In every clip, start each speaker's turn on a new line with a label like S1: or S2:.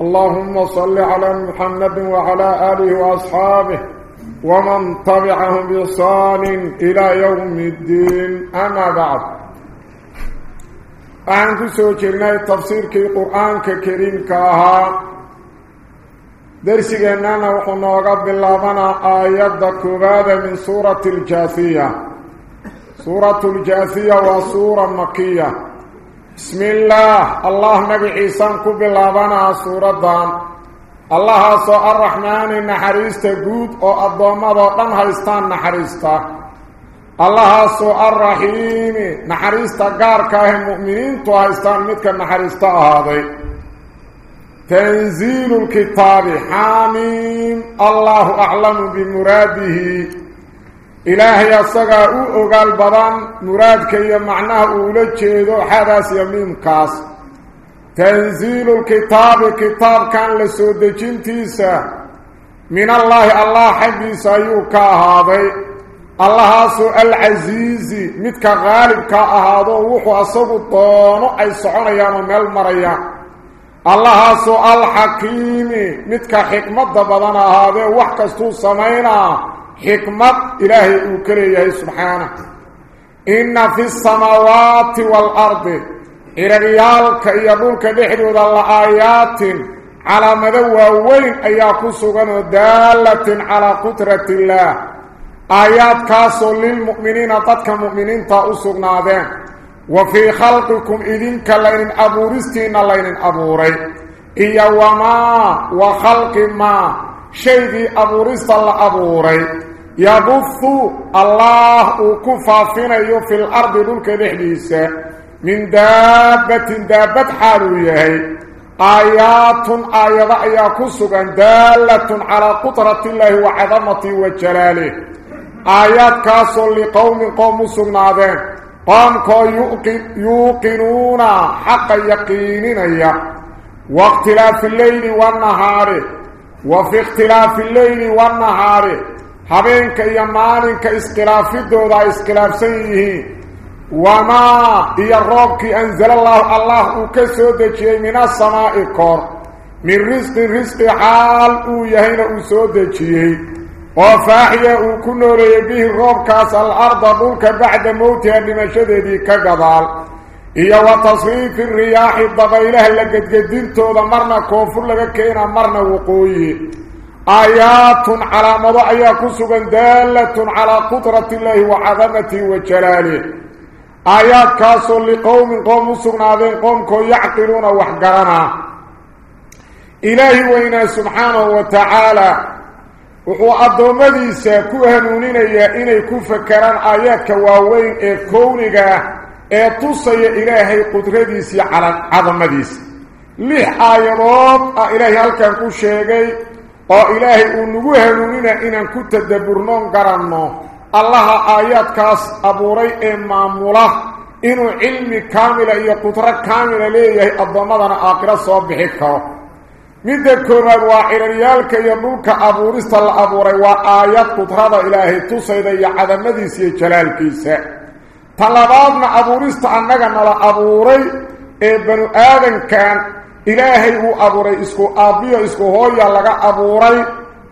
S1: اللهم صل على محمد وعلى آله وأصحابه ومن تبعهم بإحسان إلى يوم الدين. أما بعد أعنك سوچرنا تفسير كي قرآن كريم كاها. درسي أننا وحنوغا باللابنا آيات كبادة من سورة الجاثية. سورة الجاثية وسورة مكية. بسم الله الله نبي عيسى كبلابنا سورة الله سو الرحمن نحريست قود أو الضوامة دان هايستان نحريست الله سو الرحيم نحريست قاركاه المؤمنين تو هايستان متك نحريست هذا تنزيل الكتاب حاميم الله أعلم بمراده إلهي أصغى أغال بضان مراد كي معناه أولا جيدو حدث يمين كاس. تنزيل الكتاب كتاب كان لسود جنتيسا من الله الله حقي سيوكا هذا الله سو العزيز متك غالب كأهادو وحو أصغو الطونو أي سعون يانو ميل مريا. الله سو الحكيم متك حكمة بضان هذا وحكستو سمينا. حكمة إلهي أكريه سبحانه. إن في السماوات والأرض إرغيالك يدولك بحدود الله آيات على مدوى وين أياكو سغن دالة على قدرة الله. آيات كاسو للمؤمنين تدك مؤمنين تأسغنا ذين وفي خلقكم إذنك لين أبورستين لين أبوري. إيا وما وخلق ما شيء أبورست الله أبوري يبث الله كفافنا في الأرض دولك بحديثة من دابة دابة حالوية آيات آيات آيات سغا دالة على قطرة الله وعظمته وجلاله. آيات كاسو لقوم قوم سغنادين قوم كو يوقنون حق يقينين واختلاف الليل والنهار. وفي اختلاف الليل والنهار حبينك يا مالك اختلاف الدودا اختلاف سيه وما يا ربك أنزل الله الله كسودجي من السماء كور. من رزق رزق حال ويهين وسودجي وفاحية كنوري به ربك سالأرض بلك بعد موتها بمشده كقضال iyo wa tasriifi riyaaxi dabaylaha la gedgedintooda marna koonfur laga keena marna waqooyi آيات على مضى أياكسوا دالة على قدرة الله وعظمته وجلاله آيات كاسوا لقوم قوم سبنادين قوم كو يعقلون وحقرنا إلهي وإنا سبحانه وتعالى وحو أدومديسا كوهنونين إني كفكران آيات كواوين إيه كونيغا إيه تصي إلهي قدرديسي على عظمديس ليه آيات إلهي هل كان كو شيغي oo ilaahay uu nagu hanuunina inaan ku tadabburnoon garanno allaha aayaadkaas abuuray ee maamula inuu cilmi kaamila iyo qudro kaamila leeyahay addoommadana aakhiro soo bixi karo midda koowaad waa ciraryaalka iyo dhulka abuurista la abuuray waa aayad qudrada ilaahay tusayda iyo cadamadiisa iyo jalaalkiisa uu abuuray isku aabbiyo isku hooya laga abuuray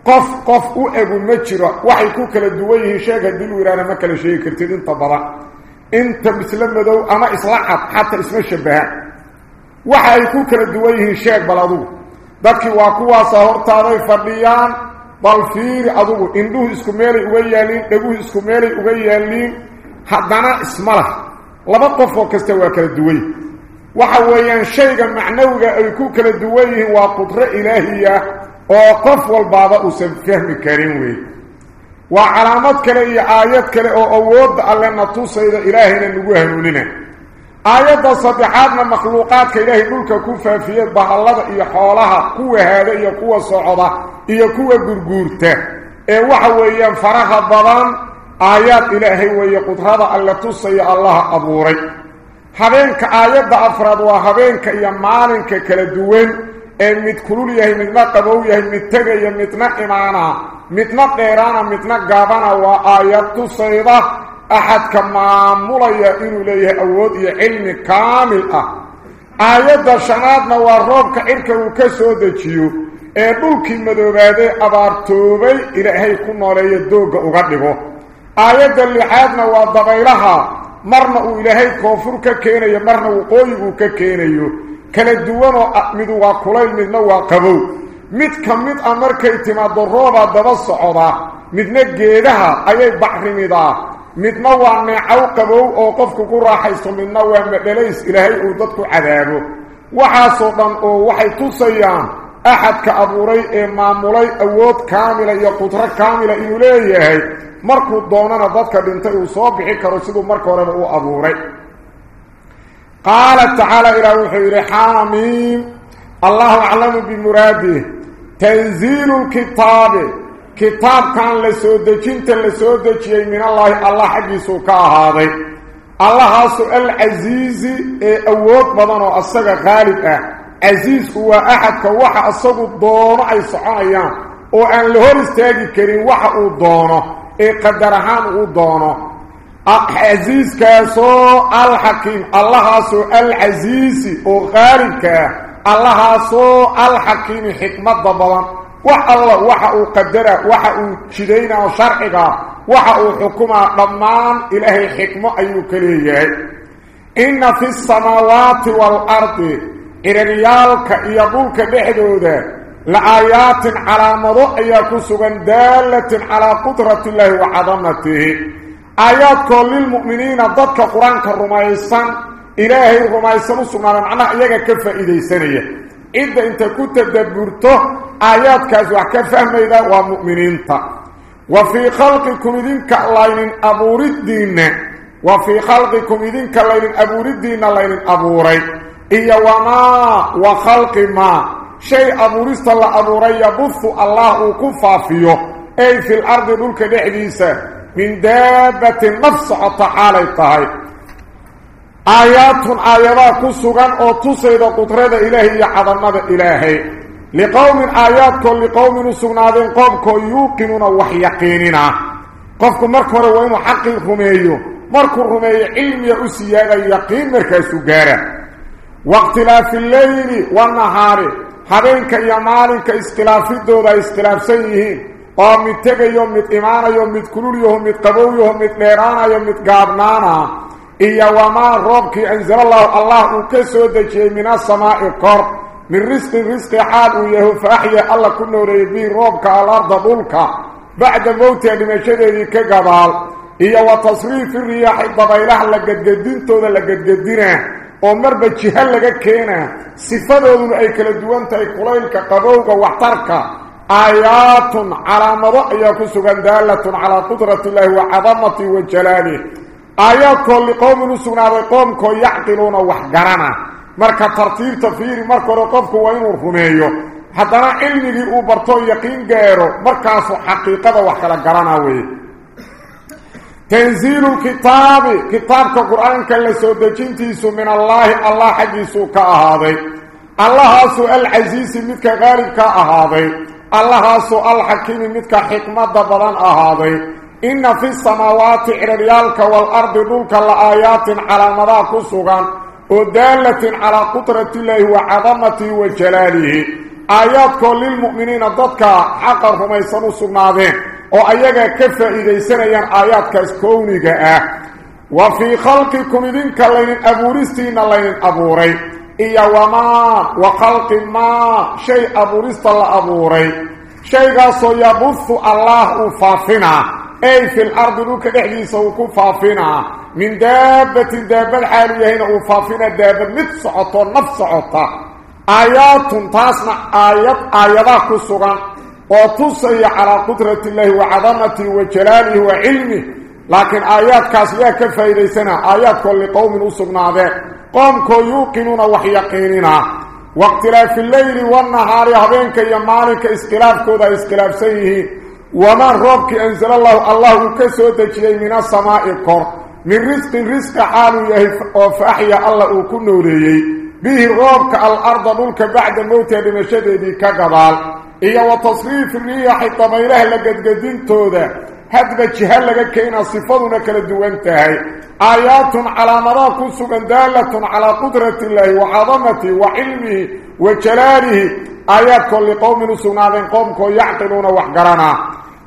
S1: qof qof u egu ma jiro waxay ku kala duwan yihiin sheeg haddii lu yidhahna ma kala sheegi kartid inta badan inta isla madow ama isla cad xataa isma shabahaan waxa ay ku kala duwan yihiin sheeg bal adugu dadkii waa kuwaasaa hortaaday fadhiyaan bal fiiri adugu indhuhu isku meelay uga yaaliin dhaguhu isku meelay uga yaaliin حدانا اسم له لما قفوا كستوى كالدوي وحوى ينشيغا معنوغا ايكو كالدوي وقدر إلهية وقف والبابا اسم فهم كريمه وعلامات كالي آيات كالي اوود اللي نطو سيدة إلى نوهنو لنا آيات صدحاتنا مخلوقات كالإلهي نولك كوفا فيه بحالات إيا حوالها قوة هذا إيا قوة صعودة إيا قوة قرقورتة اي وحوى ينفرخ الضبان aayaad ilaahay weeye qudrada alle tusaya allaha abuuray habeenka aayadda afraad waa habeenka iyo maalinka kala duwan ee mid kulul yahay midna qabow yahay mid tegaya midna imaana midna dheeraana midna gaabana waa aayad tusayda axadka maamulaya inuu leeyahay awood iyo cilmi kaamil ah aayadda shanaadna waa roobka cirka uu ka soo dejiyo ee dhulkii madoobaaday abaartoobay ilaahay ku nooleeya doogga uga dhigo aayadda lixaadna waa dabaylaha. Marna uu ilaahay koonfur ka keenayo marna waqooyi uu ka keenayo. Kala duwanoo midu waa kulayl midna waa qabow. Mid ka mid ah markay timaado roobaa daba socda midna geedaha ayay bacrimidaa midna waa neecow qabow oo qofku ku midna waa madhalays ilaahay uu dadku cadaabo. Waxaasoo dhan oo waxay tusayaan أحد كأبوري إمامولي إيه أود كاملة يقدر كاملة إليه مركو الدونان ضدك بنتي وصوب بحكة رسيده مركو ربعو أبوري. قال تعالى إلى وحير حاميم. الله أعلم بمراده. تنزيل الكتاب. كتاب كان لسودكين تلسودكين من الله. الله حديثه كهذا الله سؤال عزيزي إيه أود بضانه أصدق غالبه أه. عزيز هو أحد كوحا اسقو دور أي صحايا أو أن لهور استاجي كريم وحا أو دونه اي قدرهان أو دونه عزيز كاسو الحكيم. الله سو العزيز أو الله سو الحكيم حكمة ضبل وحا الله وحا أو قدرة. وحا أو شدينا شرعك. وحا أو حكمه ضمان. إلهي حكمة أيو كليه إن في السماوات والأرض إرريالك إيابولك بحدودة لآيات على مرؤية كسوغن دالة على قدرة الله وعظمته آياتك للمؤمنين ضدك قرآنك الرميسان إلهي الرميسان السمنا معنا إياك كفة إذي سنية إذا إنت كنت تدبرته آياتك أزوحك فهم إذا ومؤمنين تا. وفي خلقكم إذن كاللين أبور الدين وفي خلقكم إذن كاللين أبور الدين أبوري, أبوري. إيه وما وخلق ما. شيء أمورست الله أمور يبث الله كفا فيه. أي في الأرض ذلك بحديثة من دابة نفس عطحالة الطهي آيات آيات كسوغان أو تسيد قطرة إلهي عظمة إلهي. لقوم آيات لقوم سوغنادين قوم كو يوقنون وحي يقيننا قفكم مركور وينو حق الرمي مركور رمي علم يأسي يقين مركز سوغارة. واختلاف الليل والنهار. حبينك يا مالك اختلاف دودا اختلاف سيه قام يتغى يوم مت امانه يوم مت كلول يوم مت قبو يوم مت نيران يوم مت غابنانا اي وما ربك أنزل الله الله كسو دجي من السماء قر من رزق رزق حال يه فأحيا الله كن ريبي ربك على الأرض ذلك بعد موت ما شدي كغبال اي وتصريف الرياح ضبيلها لقد قدنتو لقد قدينه kala duwan tahay kulaylka qabowga waxtarka aayaatun calaamado ayaa ku sugan daalatun calaa qudrati illaahi wa cadamati wa jalaalih aayaadkoo liqowmin u sugnaaday qoomkoo yacqiluuna wax garana marka tartiibta fiiri marka hore qofku waa inuu rumeeyo haddana cilmigii uu barto yaqiin gaaro markaasuu xaqiiqada wax kala garanaa weye تنزيل الكتاب كتاب القرآن كل سودجنت من الله الله حج سوك هذا الله سو العزيز مثك غالب كا هذا الله سو الحكيم مثك حكمة بدران هذا إن في السماوات ريالك والأرض دونك لآيات على مراك سوغان ودالة على قطرة الله وعظمته وجلاله. آيات كل المؤمنين ضدك عقر فما يسنصر ناذين أو أيها كفا إذا يسنين آيات كاسكونيك وفي خلقكم دينك اللين أبورستين اللين أبوري إيا وما وخلق ما شيء أبورست الله أبوري شيء غاسو يبث الله فافنا أي في الأرض لك إحجي سوكو فافنا من دابة دابة العالية هنا فافنا دابة متسعطة نفسعطة آيات تاسنا آيات آيات كسوغا وتصي على قدرة الله وعظمته وكلاله وعلمه. لكن آيات كاسية كفايريسنا آيات كل قوم نصبنا ذا قوم كو يوقنون وحي يقيننا واقتلاف الليل والنهار يهبين كي يمانك اسقلاف كودا اسقلاف سيه. وما ربك أنزل الله؟ الله كسو تجلي من السماء الكر من رزق رزق حال يهف وفحي الله كنوليه به ربك الأرض ملك بعد موت بمشددي كغبال اي وتصريف الرياح طميله لقد قدين تودا هدب جهل لك كينا صفاتنا كلا دوانتهي آيات على مراك سبن دالة على قدرة الله وعظمته وعلمه وجلاله آيات كل قوم سنادين قوم كو يعقلون وحقرنا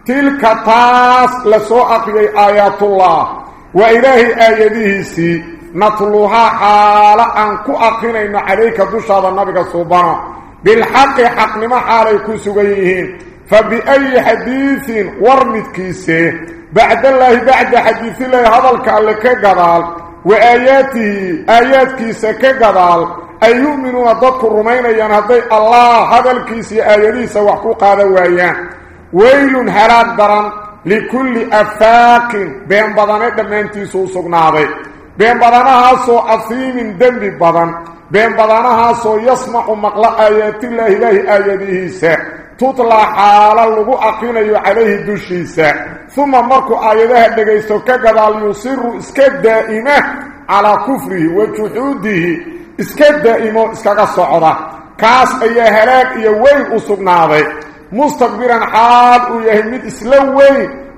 S1: تلك تاس لسوء في آيات الله وإله آياته سي نطلوها حالا أنكو أقنين عليك دشاد النبي سبحانه بالحق حق لما حاليكو سبيهين فبأي حديث ورمت كيسه. بعد الله بعد حديث الله هذا الكعل كقضال وآياته آيات كيسه كقضال أي يؤمنون ضدك الرمين ينهضي الله هذا الكيسي آياتي سوحكو قادة وآيان. ويل هلاك دران لكل أفاق بين بدنات دمانتي سوسقناضي بين بدنها سو أثيم دنب بدن بين بدنها سو يسمع مقلع آيات الله إله آياته سه تطلع حالا لغو أقينيو عليه دوشيسا ثم مركو آياتها دقيستو كقبال يصير اسكاد دائمة على كفره وجحوده. اسكاد دائمة اسكاد الصعودة كاس إيا هلاك إيا وين أصبناضي مستقبرا حال ويهمد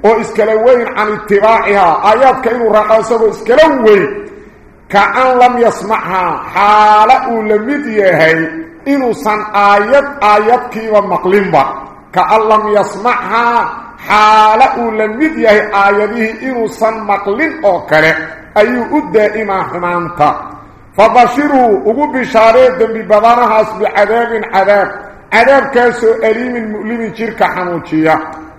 S1: اسلوين واسكالوين عن اتباعها آيات كأنه رقاسه اسكالوين كأن لم يسمعها حالا لمد يهي inuusan aayad aayadkiiba maqlinba kaan lam yasmachaa xaalo uu la mid yahay aayadihii inuusan maqlin oo kale ayuu u daa'imaa xumaanta fabashiruu ugu bishaaree dembi badanahaas bicadaabin cadaab cadaabkaasoo aliimin mu'limin jirka xanuujiya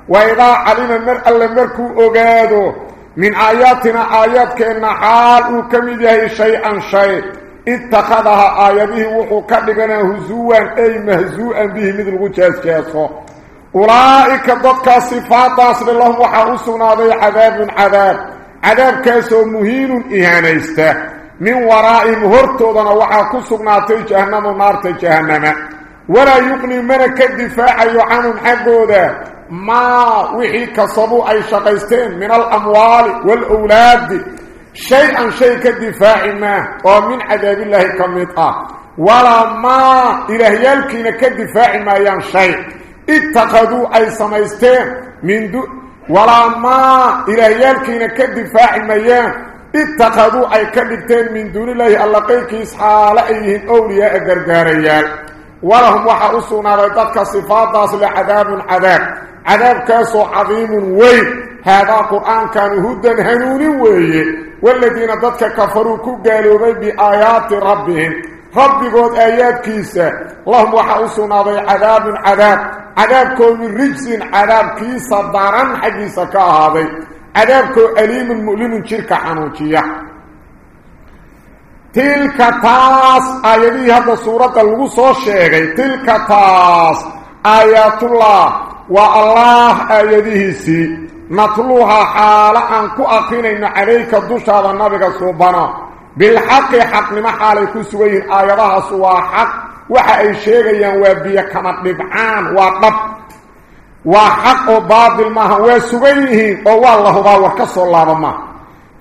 S1: calima mar alle markuu ogaado min aayaatina aayaadkeenna xaal uu ka mid yahay shay-an shay اتخذها آياته وحو كدغنا هزوا أي مهزوءا به مثل وجاز جاسو أولئك ضدك صفات أصل الله وحاوسنا ذي عذاب عذاب. عذاب كاسو مهين إهانيسته. من وراء مهرتوضنا وحاكسنا تي جهنم ونار تي جهنم. ولا يقني منك الدفاع عنهم حقوده. ما وحي كصبوا أي شقيستين من الأموال والأولاد. شيئا شيء كالدفاع ما ومن عذاب الله كمطا ولا ما إلهيالكين كالدفاع ما ين شيء. اتخذوا أي سميستين من دو ولا ما إلهيالكين كالدفاع ما ين اتخذوا أي كالدفاع من دون الله الله قيك إسحال أيهن أولياء قرقاريال ولهم وحرسونا ريضتك صفات أصل عذاب عذاب. عذاب كاسو عظيم وين هذا قرآن كان هدى هنون ويه والذين ضدك كفروا كقالوا بآيات ربهم رب قد آيات كيسة اللهم وحاوسنا ذي عذاب عذاب عذاب كوم رجس عذاب كيسة داران حقيسة كهذا عذاب كو أليم مؤلم شركة حنوشية تلك تاس آياتي هذا سورة الوصو الشيخي تلك تاس آيات الله والله آياته سي. نطلوها حالا أن كأقينين عليك دوشة النبي سبحانه. بالحق حق لما حالي سوين آياتها سوا حق. وحا شيغيا وبيا كما طبعان وطب. وحق وباطل ما هو سويه والله باور كسو الله ما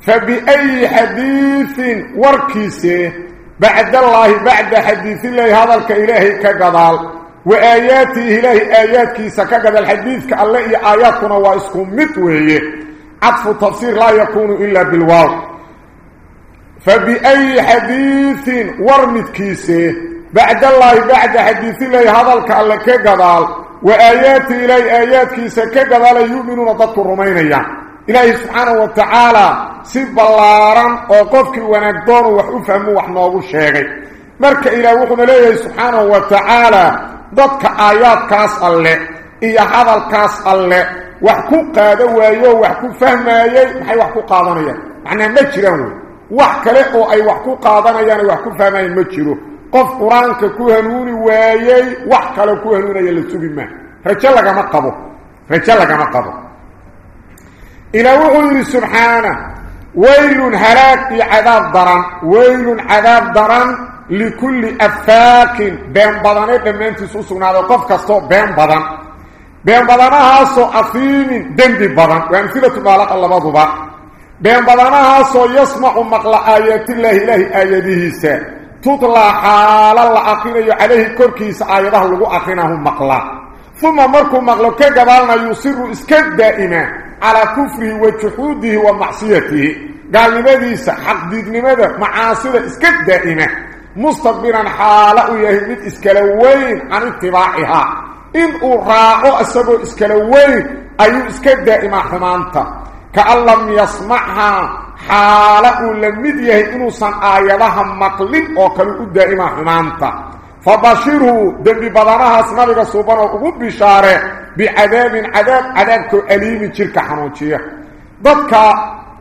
S1: فبأي حديث وركيسه بعد الله بعد حديث الله هذا الكإلهي كقضال وآياته إلهي آيات كيسا كقد الحديث كالله آياتنا واسكم متوهي عطف تفسير لا يكون إلا بالواو. فبأي حديث ورمت كيسه؟ بعد الله بعد حديث الله هذا كالله كقضال وآياته إلهي آيات كيسا كقضال يؤمنون ضد الرمينية. إلهي سبحانه وتعالى سيب اللاران وقفك ونقدون وحفهم وحنوه الشيغي. مرك إلى وقنا ليه سبحانه وتعالى dadka aayaadkaas alle iyo hadalkaas alle wax ku qaada waayo wax ku fahmayay maxay wax ku qaadanayaan macnaa ma jiraan wey wax kale oo ay wax ku qaadanayaan wax ku fahmayaan ma jiro qof qur-aanka ku hanuuni waayey wax kale ku hanuunaya la sugi maa rajo lagama qabo rajo lagama qabo ilaa wuxuu yidhi subxaana ويل هلاك عذاب درن ويل عذاب درن لكل أفاك بين بدنه دمانتي سوسونا قف كستو بين بدن. بين بدنها سو أثيم دندي بدن. وأمثلة بالك الله بضبا بين بدنها سو يسمع مقلع آيات الله إله آياته سا تطلع حال الله أقيني عليه كركيس آياته لغو أقينه مقلع. ثم مركو مقلع كقبالنا يصير اسكد دائما على كفره وجحوده ومعصيته. قال لماذا حق ديد لماذا؟ معاصرة اسكد دائما مستقبلا حاله يهمد إسكالوين عن اتباعها. إن أراعو أسابو إسكالوين أيو اسكد دائما حمانتا. كأن لم يسمعها حاله لمد يهي إنو سن آياتها مقلب وكالو دائما حمانتا. فبشره دنبي بدنها سنبغا سوبانا وقود بشارة بعذاب عذاب عذاب أليم تلك حنوشية. ضدك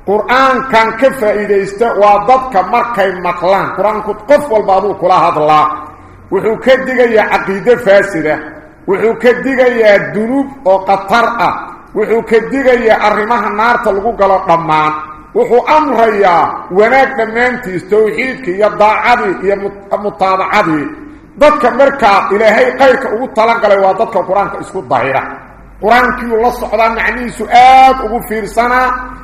S1: قرآن كان كفائديست وضدك مركي مقلان قرآن كنت قف والبابو كلا هذا الله وحو كدقيا عقيدة فاسدة وحو كدقيا الدنوب وقطرأة وحو كدقيا الرماها النار تلقو قلق رمان وحو أمريا وناك نمانتي استوحيدك يا ضاعدي يا مطابعدي ضدك مركا إلهي قيرك ugu talagalay waa dadka quraanka isku daahira socda macnihiisu aad ugu fiirsana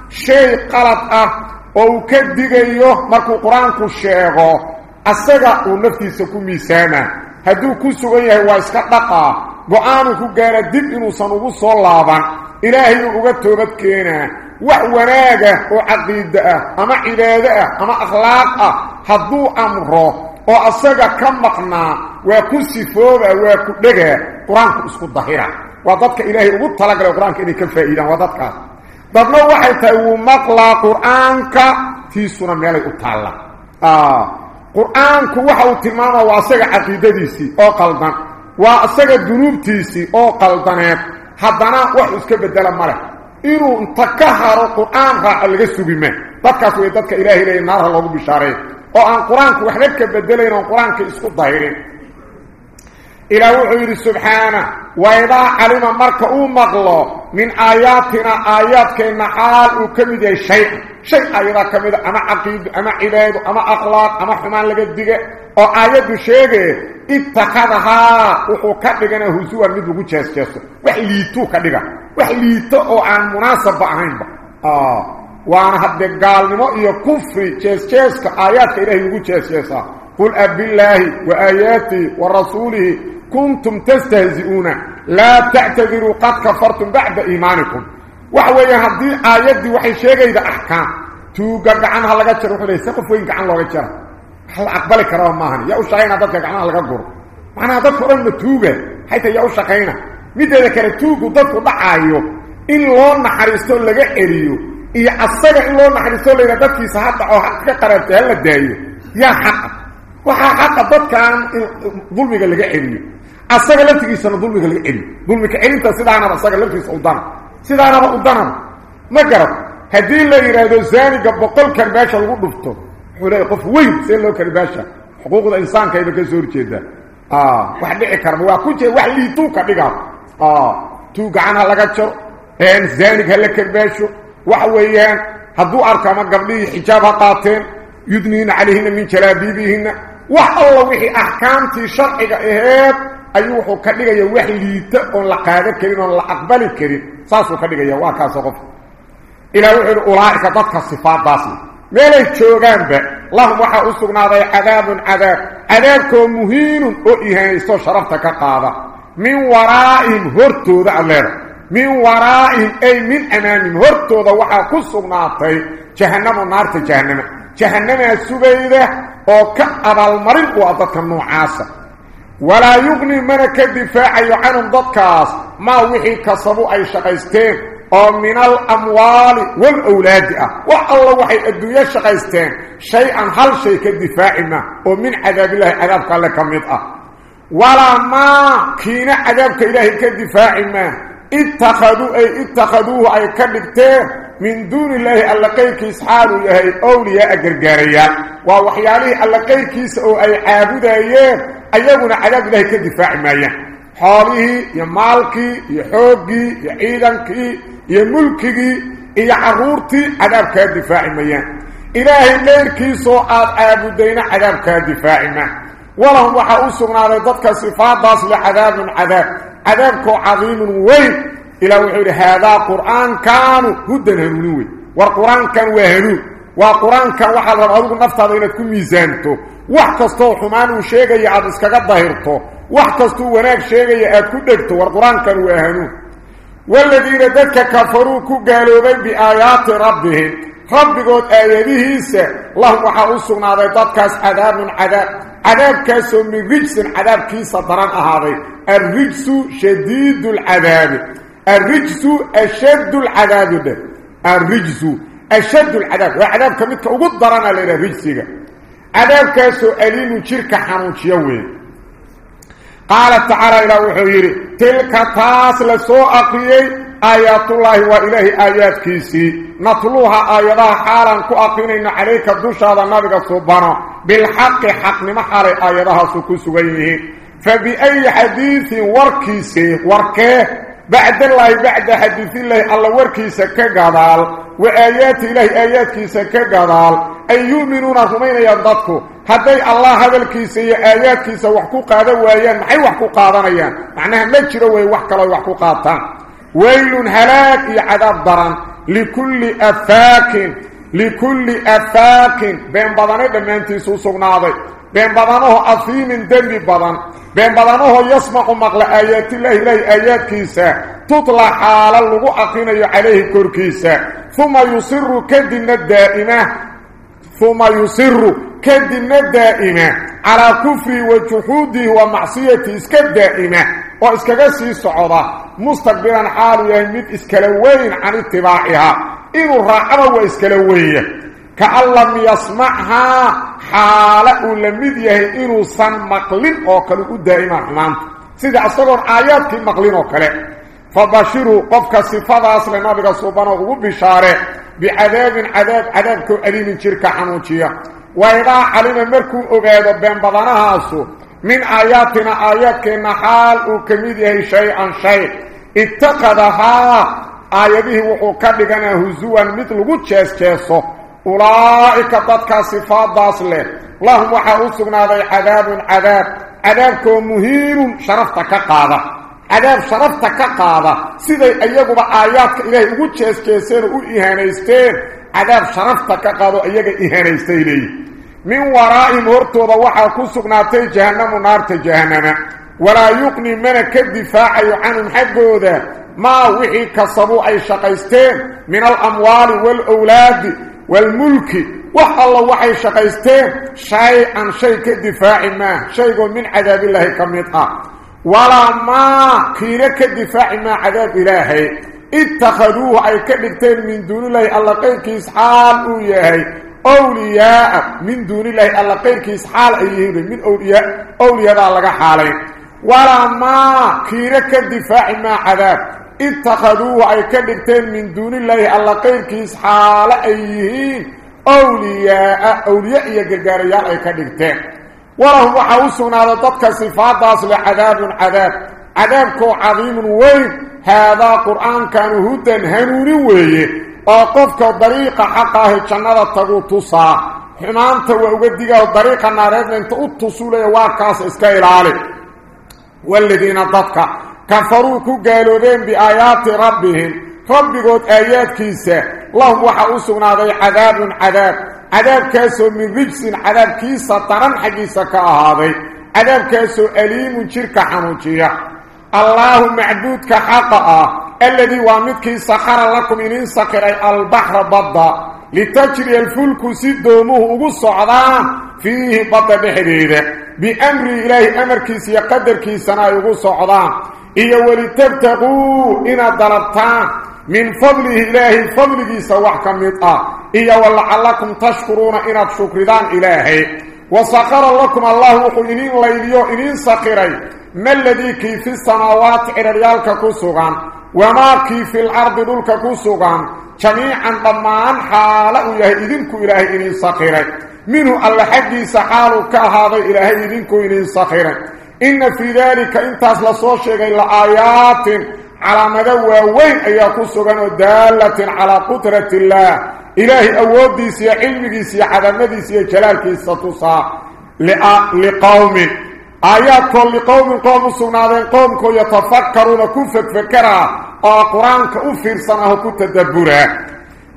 S1: shay qalad ah oo uu ka digayo markuu quraanku sheego asaga uu naftiisa ku miisaama hadduu ku sugan yahay waa iska dhaqa go-aanu ku gaara dib inuusan ugu soo laaban ilaahay uu uga toobad keenaa wax wanaaga oo caqiida ah ama cibaado ah ama akhlaaq ah hadduu amro oo asaga ka maqnaa waa ku sifooba waa ku dhega quraanku isku dahira quraanka inay ka faa'iidaan waa dadkaas dadna waxay tahay uu maqlaa quraanka tiisuna meelay u taalla quraanku waxa uu tilmaamaa waa asaga caqiidadiisii oo qaldan waa asaga dunuubtiisii oo qaldaneed haddana wax iska bedela male inuu inta ka haro quraan raaca laga sugi ma dadkaas way dadka ilaahay leeyahay naarha loogu bishaareeyo oo aan quraanku waxba ka bedelayn oo quraanka isku dahirin إلى وحير سبحانه وإذا علم مرك أمغلو من آياتنا آيات كإن حال وكمد شيء شيء آيات كمد أما عقيد أما عباد أما أخلاق أما حمان لقدقة أو آيات شيء اتخذها وحو كدغنا هزوا lagu jeesjeeso wax liito kadhiga wax liito oo aan munaasab ahayn ba ah waana hadde gaalnimo iyo kufri jeesjeeska aayaadka ilaahay lagu jeesjeesa qul abillahi wa ayati wa rasulihi كنتم تستهزئون. لا تعتذروا قد كفرتم بعد إيمانكم. وحوية هذه آيات دي وحي شيئا إذا أحكام. توقع عنها لغا جر وحي سقف وين عن لغا جر هل أقبلك كرام ماهن؟ يا أشعينا ذاتك عنها لغا جر معنى ذاتك أنه توقع حيث يا أشعينا ماذا ذكر توقع ذاتك ضعايو إن لون نحرستو لغا إريو. إيا أصدق إن لون نحرستو لغا ذاتك سهاد أو حق قرأتها لدايو يا حق. وحا حق ذاتك عن ظلمك لغا إريو. Asaga laftigiisana dulmiga laga celi dulmika celinta sidaanaba asaga laftigiisa udana sidaanaba udana ma garad haddii la yidhaahdo zaaniga boqolkan meesha lagu dhufto wuxuu qof weyn see loo kali meesha xuquuqda insaankayba ka soo horjeedaa wax dhici karma waa ku jee wax liituu ka dhigaa tuu gacan ha laga jaro zaanig ha la karbaasho waxa weeyaan hadduu arko ama gabdhihii xijaab ha qaateen yudniina calayhina min jalaabiibihina wax alla wixii axkaamtii sharciga aheed ayuu wuxuu ka dhigaya wax liita oon la qaado karin oon la aqbali karin saasuu ka dhigaya waa kaasoo qof ilaa wuxuu yidhi ulaa'ika dadka sifaadaasna meelay joogaanba lahum waxaa u sugnaaday cadaabun cadaab cadaabkoo muhiinun oo ihaanaysto sharafta ka qaada min waraa'ihim hortooda ad leeda min waraa'ihim ay min amaamihim hortooda waxaa ku sugnaatay jahannamu naarta jahannama jahannamaa sugayda oo ka abaalmarin u ah dadka noocaasa ولا يغني منك الدفاع عن ضدكاس ما وحي كسبوا أي شخيستين أو من الأموال والأولاد والله وحي الدنيا شخيستين شيئا هل شيء كالدفاع ما ومن عذاب الله عذاب قال لك مضأ ولا ما كين عذابك إله كالدفاع ما اتخذوا أي اتخذوه أي كالدفاع من دون الله ألقيك إسحالوا يهي أولياء قرقاريات ووحي عليه ألقيك إسعوا أي عابدا يهي ايغونا عذاب الله كدفاع مايا حاله يا مالكي يا حوقي يا عيدنك يا ملكي يا عرورتي عذاب كدفاع مايا إلهي ليركي سو اد أبو دينا عذاب كدفاع ما. ولهم وحا اسغنا له ددك صفات داس لعذاب عذاب. عذابك عظيم وي إلى وحي هذا قرآن كان هدى الهنوي والقرآن كان وهنوي. Waa qur-aankan waxaad raba adigu naftaada inaad ku miisaanto wax kastoo xumaan uu sheegaya aad iskaga dahirto wax kastuu wanaag sheegaya aad ku dhegto war qur-aankan waa hanuun waladiina dadka kafaruu ku gaaloobay biaayaati rabbihim rabbigood aayadihiisa lahum waxaa u sugnaaday dadkaas cadaabun cadaab cadaabkaasoo min rijsin cadaabkiisa daran ahaaday alrijsu shadiidu lcadaabi alrijsu ashaddu lcadaabi dheh alrijsu أشد العذاب. وعذاب كم تعود درانا لنا رجسيك عذاب كاسو ألين وشرك حموش يوين قال تعالى إلى وحيري تلك تاس لسوء أقيي آيات الله وإله آيات كيسي. نطلوها آيات حالا كو أقينين عليك الدوش هذا نبغ الصبانا بالحق حق نمحار آياتها سكو سويني فبأي حديث وركيسي وركيه بعد الله بعد حديث الله الله وركيسا كغدال وآيات الله آيات كيسا كغدال أي يؤمنون همين يضطكو حتى الله هذا الكيسا آيات كيسا وحكو قادا وآيان حي وحكو قادانيا معناها ما جرى وي وحك لا وحكو قادتا ويل هلاك عذاب ضرا لكل أفاك لكل أفاك. بين بدن بمنتي سوسغناده بين بدنه عظيم دم بدن بين بدنه يسمع مقل آيات الله إليه آيات كيسة. تطلع على اللغو اقين عليه كوركيسة ثم يصر كد الدائمة. ثم يصر كد الدائمة. على كفر وجهوده ومعصيته إسك الدائمة. واسكاقسي السعودة مستقبلا حاليا يميت اسكالوين عن اتباعها. إنو الرعب هو اسكالوين كعلم يسمعها xaala uu la mid yahay inuusan maqlin oo kale u daa'ima xumaanta sida isagoon aayaadkii maqlin oo kale fabashiruu qofka sifadaas le nabiga suubano ugu bishaare bicadaabin cadaab cadaabkoo aliimin jirka xanuujiya waidaa calima markuu ogaado been badanahaasu min aayaatina aayaadkeenna xaal uu ka mid yahay shay-an shay ittakhadahaa aayadihii wuxuu ka dhiganaa husuwan mid lagu jees-jeeso ulaa'ika أولئك تدكى صفات داس الله اللهم وحاوثنا ذي عذاب عذاب. عذابكم مهير شرفتك قادة عذاب شرفتك قادة سيدي أيها بآياتك إليه وكيس كيسين وإهانيستين عذاب شرفتك قادة أيها إهانيستين من وراء مرت وضوحة كسقنا تي جهنم ونار تي جهنم. ولا يقني منك الدفاع عن حقه ذا ما وحي كصبوع الشقيستين من الأموال والأولاد. والملك وحق الله وحي شقيستين شيء عن شيء كدفاع ما. شيء من عذاب الله كم كميطة ولا ما كينا كدفاع ما عذاب إلهي. اتخذوه أي كدفتين من دون الله. الله قيل كيسحال أولياء. أولياء من دون الله. الله قيل كيسحال أيهن من أولياء. أولياء الله قحالي ولا ما كينا كدفاع ما عذاب. اتخذوه اي كدكتين من دون الله. الله قير كيس حال أيهين. أولياء أولياء اي قرقاريا اي كدكتين وله وحاوسنا لطبك صفات داس لعذاب عذاب. عذابكو عظيم ويب هذا قرآن كان هدى هنور وي وقفك الضريق حقا جنرى تغوتو سا حين انت وقدقى الضريق النارد انت اتصول واكاس إسكايل عليك والذين ضدك كفروا كقالوبين بآيات ربهم. ربكود آيات كيسا لهم وحا أسونا ذي عذاب عذاب. عذاب كاسو من رجس عذاب كيسا طرن حقيسا كأهاضي عذاب كاسو أليم شركة حموشية الله معبودك حقا. الذي وامدك سخر لكم إن سخر البحر بضا. لتجري الفلك سدومه وقص عضان فيه بضا بحديده بأمر إلهي أمر كيسي قدر كيسنا يقص عضان إيا ولتبتغوا إنا ضربتان من فضله إلهي فضل كيسا وحكم مطا إيا ولعلكم تشكرون إنا تشكردان إلهي. وسخر لكم الله وحينين ليليو إنين سخري. ما الذي كي في السماوات إريالك كسوغان؟ وما كي في الأرض دولك كسوغان؟ جميعا ضمان حاله يهدينك إلهي إنين سخري. منه الله حقي سحاله كهذا إلهي إذنكو إنين سخيرا إن في ذلك إنتاس لصوشيك إلا آيات على مدى وين أي كسغن دالة على قدرة الله. إلهي أوديس يا علمكيس يا عدمديس يا جلالكيس ستصى لقوم. آيات كل قوم قوم سنادين قوم كو يتفكرون كفك فكرا. وقرآن كأفر سنه كتدبرا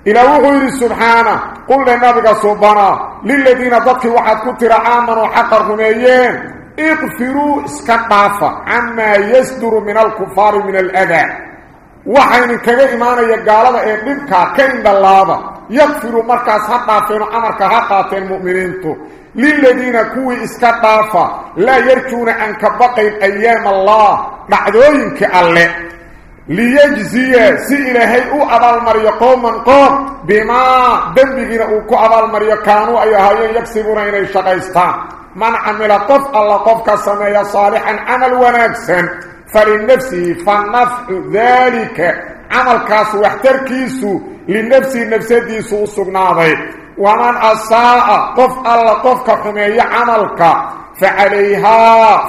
S1: إلى وغير سبحانه. قل لنبغى صبنا للذين ضدك وحد كتر آمنوا حق الرميين اغفروا اسكطافا عما يصدر من الكفار من الأذى. وحين كغ ايمان يا غالبا اي دبكا كين دلابا يغفروا مركا سطافين امرك حقاتين مؤمنين تو. للذين كوي اسكطافا لا يرجون ان كبقي أيام الله بعدوينك الله ليجزي سئل هي أو أبال مر يقوم من قوم بما دم بغير أو كو أبال مر كانوا أيها يكسبون ان شقيستان man camila qof alla qofka sameeya saalixan camal wanaagsan فلنفسه فنفع ذلك. عمل كاس واحتركيس لنفسه نفسه سوء سقناضي. ومن أساء قف الله قف كحمي عملك. فعليها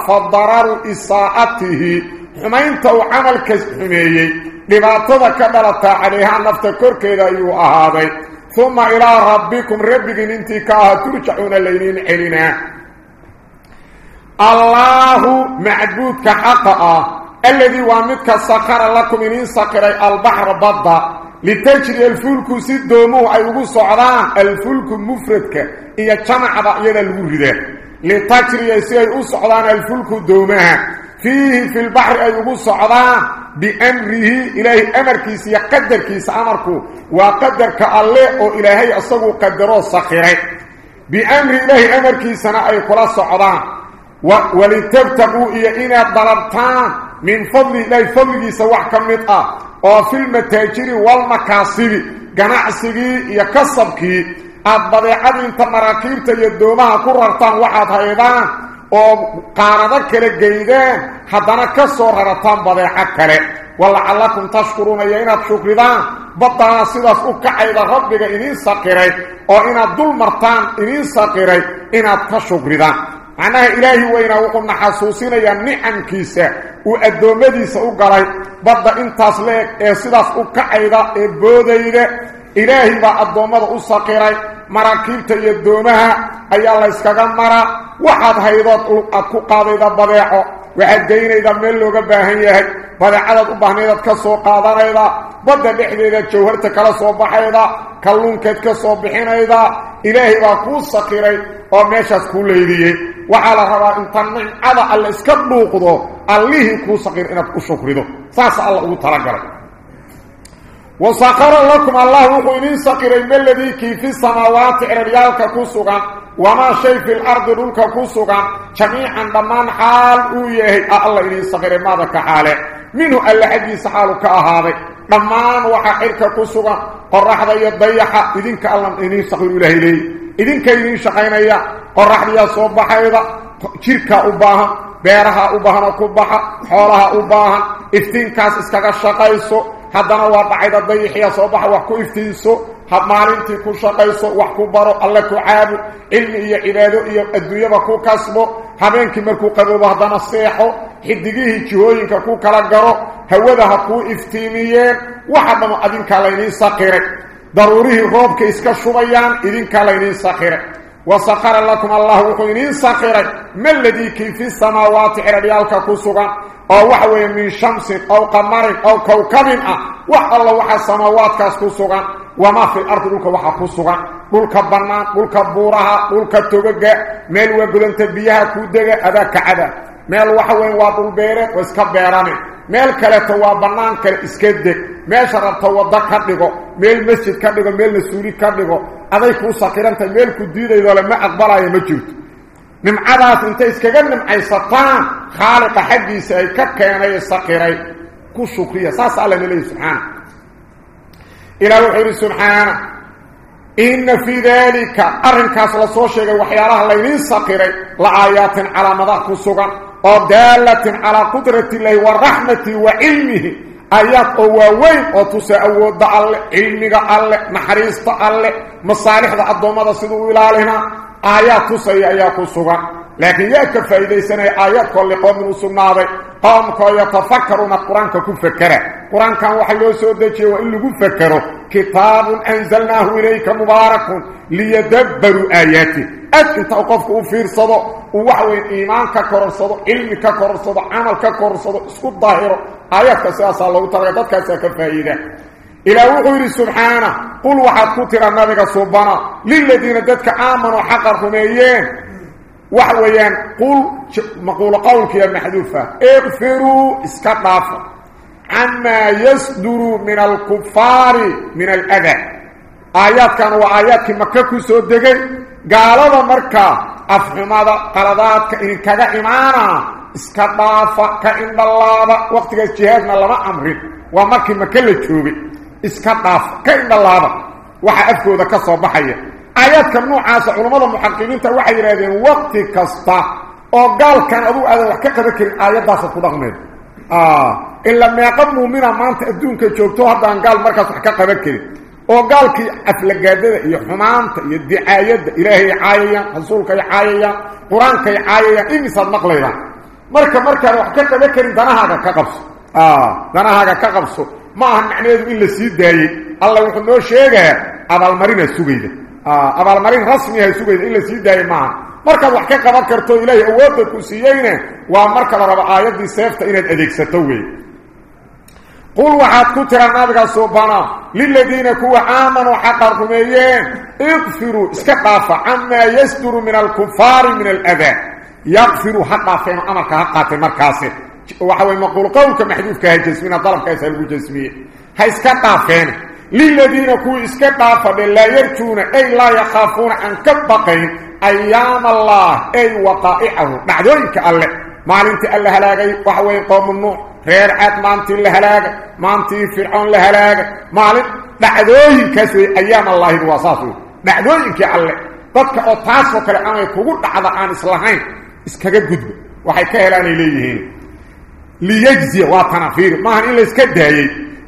S1: فالضرر إساءته. حمين تو عملك حمي لباطة كدلت عليها نفتكر كذا هذا ثم إلى ربكم ربك انتكاها ترجعون الليلين علينا. الله معبودك حقا الذي وامدك سخر لكم إنين سخر البحر بضا لتجري الفلك سدومو أي وقو صعران الفلك مفردك إيا جمع بأيضا الورده لتجري سيئي أصعران الفلك دومها فيه في البحر أي وقو صعران بأمره إلهي أمر كيس يقدر كيس أمرك وقدرك الله وإلهي أصغو قدره سخره بأمر إلهي أمر كيسنا أي قرى صعران ولتبتغوا إيا إنا ضربتان من فضل إلهي فضله سواح كمتها وفي المتاجر والمكاسب قناعسكي يكسبكي الضبيعات إنت مراكيبت يدومها كررتان واحد هيدان وقاردك لقيدان حدنا كسور هرتان ضبيعات كله ولعلكم تشكرون يا إنا تشكردان بطانا سيداس أكعيد ربك إنين ساقري. وإنا دول مرتان إنين ساقري. إنا تشكردان معناها إلهي وإنا وقلنا حسوسين يا نعم كيسا وأدومديسا وقالي بدا انتاس ليك إيه سيداس أكعيدا إيه بوديدا إلهي با أدومد أساقري مراكيبتا يدومها أي الله إسكاقا مرا waxaad haydood aad ku qaadayda badeeco. waxaad geynayda meel looga baahan yahay badeecadaad u baahnaydad ka soo qaadanayda badda dhexdeeda jawharta kala soo baxayda kalluunkeed ka soo bixinayda ilaahay baa kuu sakiray oo meeshaas kuu leydiyey waxaa la rabaa inta nimcada alle iska dhuuqdo allihii kuu sakir inaad u shukrido saasa alla ugu talagalay وسخر لكم الله وقينين سقرين من الذي كي في السماوات عريالك كسوغا وما شيء في الأرض دولك كسوغا جميعا ضمان حال أويه. الله إنين سقرين ماذا كحاله. منه ألا حديث حالك أهاضي ضمان وحقرك كسوغا قرح ذي الضيحة إذنك الله إنين سقر إله إليه إذنك إنين شقين إياه قرح ذي صوب حيضا شركة أباها beeraha u baahan ku baxa xoolaha u baahan iftiinkaas iskaga shaqayso haddana waa dhacayda dayixiya حمارنتي كو شقايسو وحكو بارو الله كو عاب علمي ايرادو اي ادويا بكو كاسبو حمينك مركو قبو بهدنا سيحو حدغي جويينكا كو كلا غرو هودا حقو افتيميه وحدما ادين كالينين ساقيره ضروري روبك اسكا شوبيان ادين كالينين ساقيره وسخر لكم الله وكينين ساقيره من الذي كيف السماوات ارديالكا كو سوغا أو وحوي من شمس أو قمر أو كوكب وح الله وح السماوات كاسكو وما في الأرض دولك وحاكو سغا دولك برنا دولك بورها دولك توغا. ميل وغلنت بيها كودغا ادا كعدا. ميل وحوين وابو بيره واسكا بيراني. ميل كلته وبنان كر اسكدك. ميل شربت ودك حدغو ميل مسجد كدغو ميل نسوري كدغو. اداي كو سقيرنت ميل كوديده ولا ما أقبل اي مجد من عادات انت اسكغنم أي سطان. خالق حبي سيكك يا ني سقيري كو شكريا ساس على الله سبحانه إلى وحيد سبحانه. إن في ذلك أرهن كاس لسوشيك وحياله ليلين سقيري لآيات على مضاك السوق ودالة على قدرة الله ورحمه وعلمه. آيات ووين أو ودع علمك ألي محريست ألي مصالح ذا الدومة سيدو إلى لنا آيات تسع آيات السوق لكن يكفى إذا سنة آيات كل قوم السنة قوم كو يتفكرون القرآن كفكرة قرآن كان وحي سودتي وإن كفكروا كتاب أنزلناه إليك مبارك ليدبروا آياته. أد أنت أقفك أفير صدو. ووحوين إيمانك كورصدو علمك كورصدو عملك كورصدو اسكو الظاهر آياتك سياسة الله ترغدتك سيكفايدة إلى وغير سبحانه. قل وحد كتر النبي صبنا للذين ددك آمنوا حقرهم إيين وحويان. قل مقول قولك يا محذوفة اغفروا اسكطافا عما يصدر من الكفار من الأذى. آيات كانوا آيات مكة كسو دقي قالوا مركا. أفهم هذا قلدات كإن كذا إيمانا. اسكطافا كإن الله. وقت الجهادنا لما أمرين ومركي مكة لتشوبي اسكطافا كإن الله. وحا أفكو ذا كسو بحية. آيات كان نوع عاسة علماء المحققين تواحي رأيذين وقت كسطة وقال كان أدو أدو أحكا كذكر آيات داسة آه إلا ما يقب مؤمنة ما أنت أدون كتوبتوها دان قال مركز أحكا كذكر وقال كي أتلقى ذلك يا حمام يدي آيات إلهي آيات حصولك آيات قرآن كي آيات إمي صد مقليلا مركة مركة أحكا كذكر دانها كقبص دانها كقبص ما معنى إلا سيد داي الله يخدنو الشيء أبال مرينة سوبيلي abaalmarin rasmi ah sugayda in la sii daayo maaha markaad wax ka qaban karto ilaahay awoodda ku siiyeyna waa marka la rabo aayaddii seefta inaad adeegsato wey qul waxaad ku tira nabiga suubana liladiina kuwa aamanuu xaqa rumeeyeen iqfiruu iska dhaafa camaa yasduru min alkufaari min aladaa yaqfiruu ha dhaafeen amarka ha qaatay markaasi waxa way maquul qowlka maxduufka ha jasmina dalabkaasa lagu jasmiye ha iska dhaafeen للذين كو إسكتا لا يرجون أي لا يخافون أن كبقين أيام الله أي وقائعه. بعدوينك الله. مالنت الله هلاغي وحوي قوم النوح. غير عاد مانتي الله هلاغ مانتي فرعون الله هلاغ مالن. بعدوينك سوي أيام الله الوساطه بعدوينك الله. dadka oo taas oo kale aan kugu dhacda aan islahayn iskaga gudbo waxay ka helaan leeyihiin liyajzi wa tanafir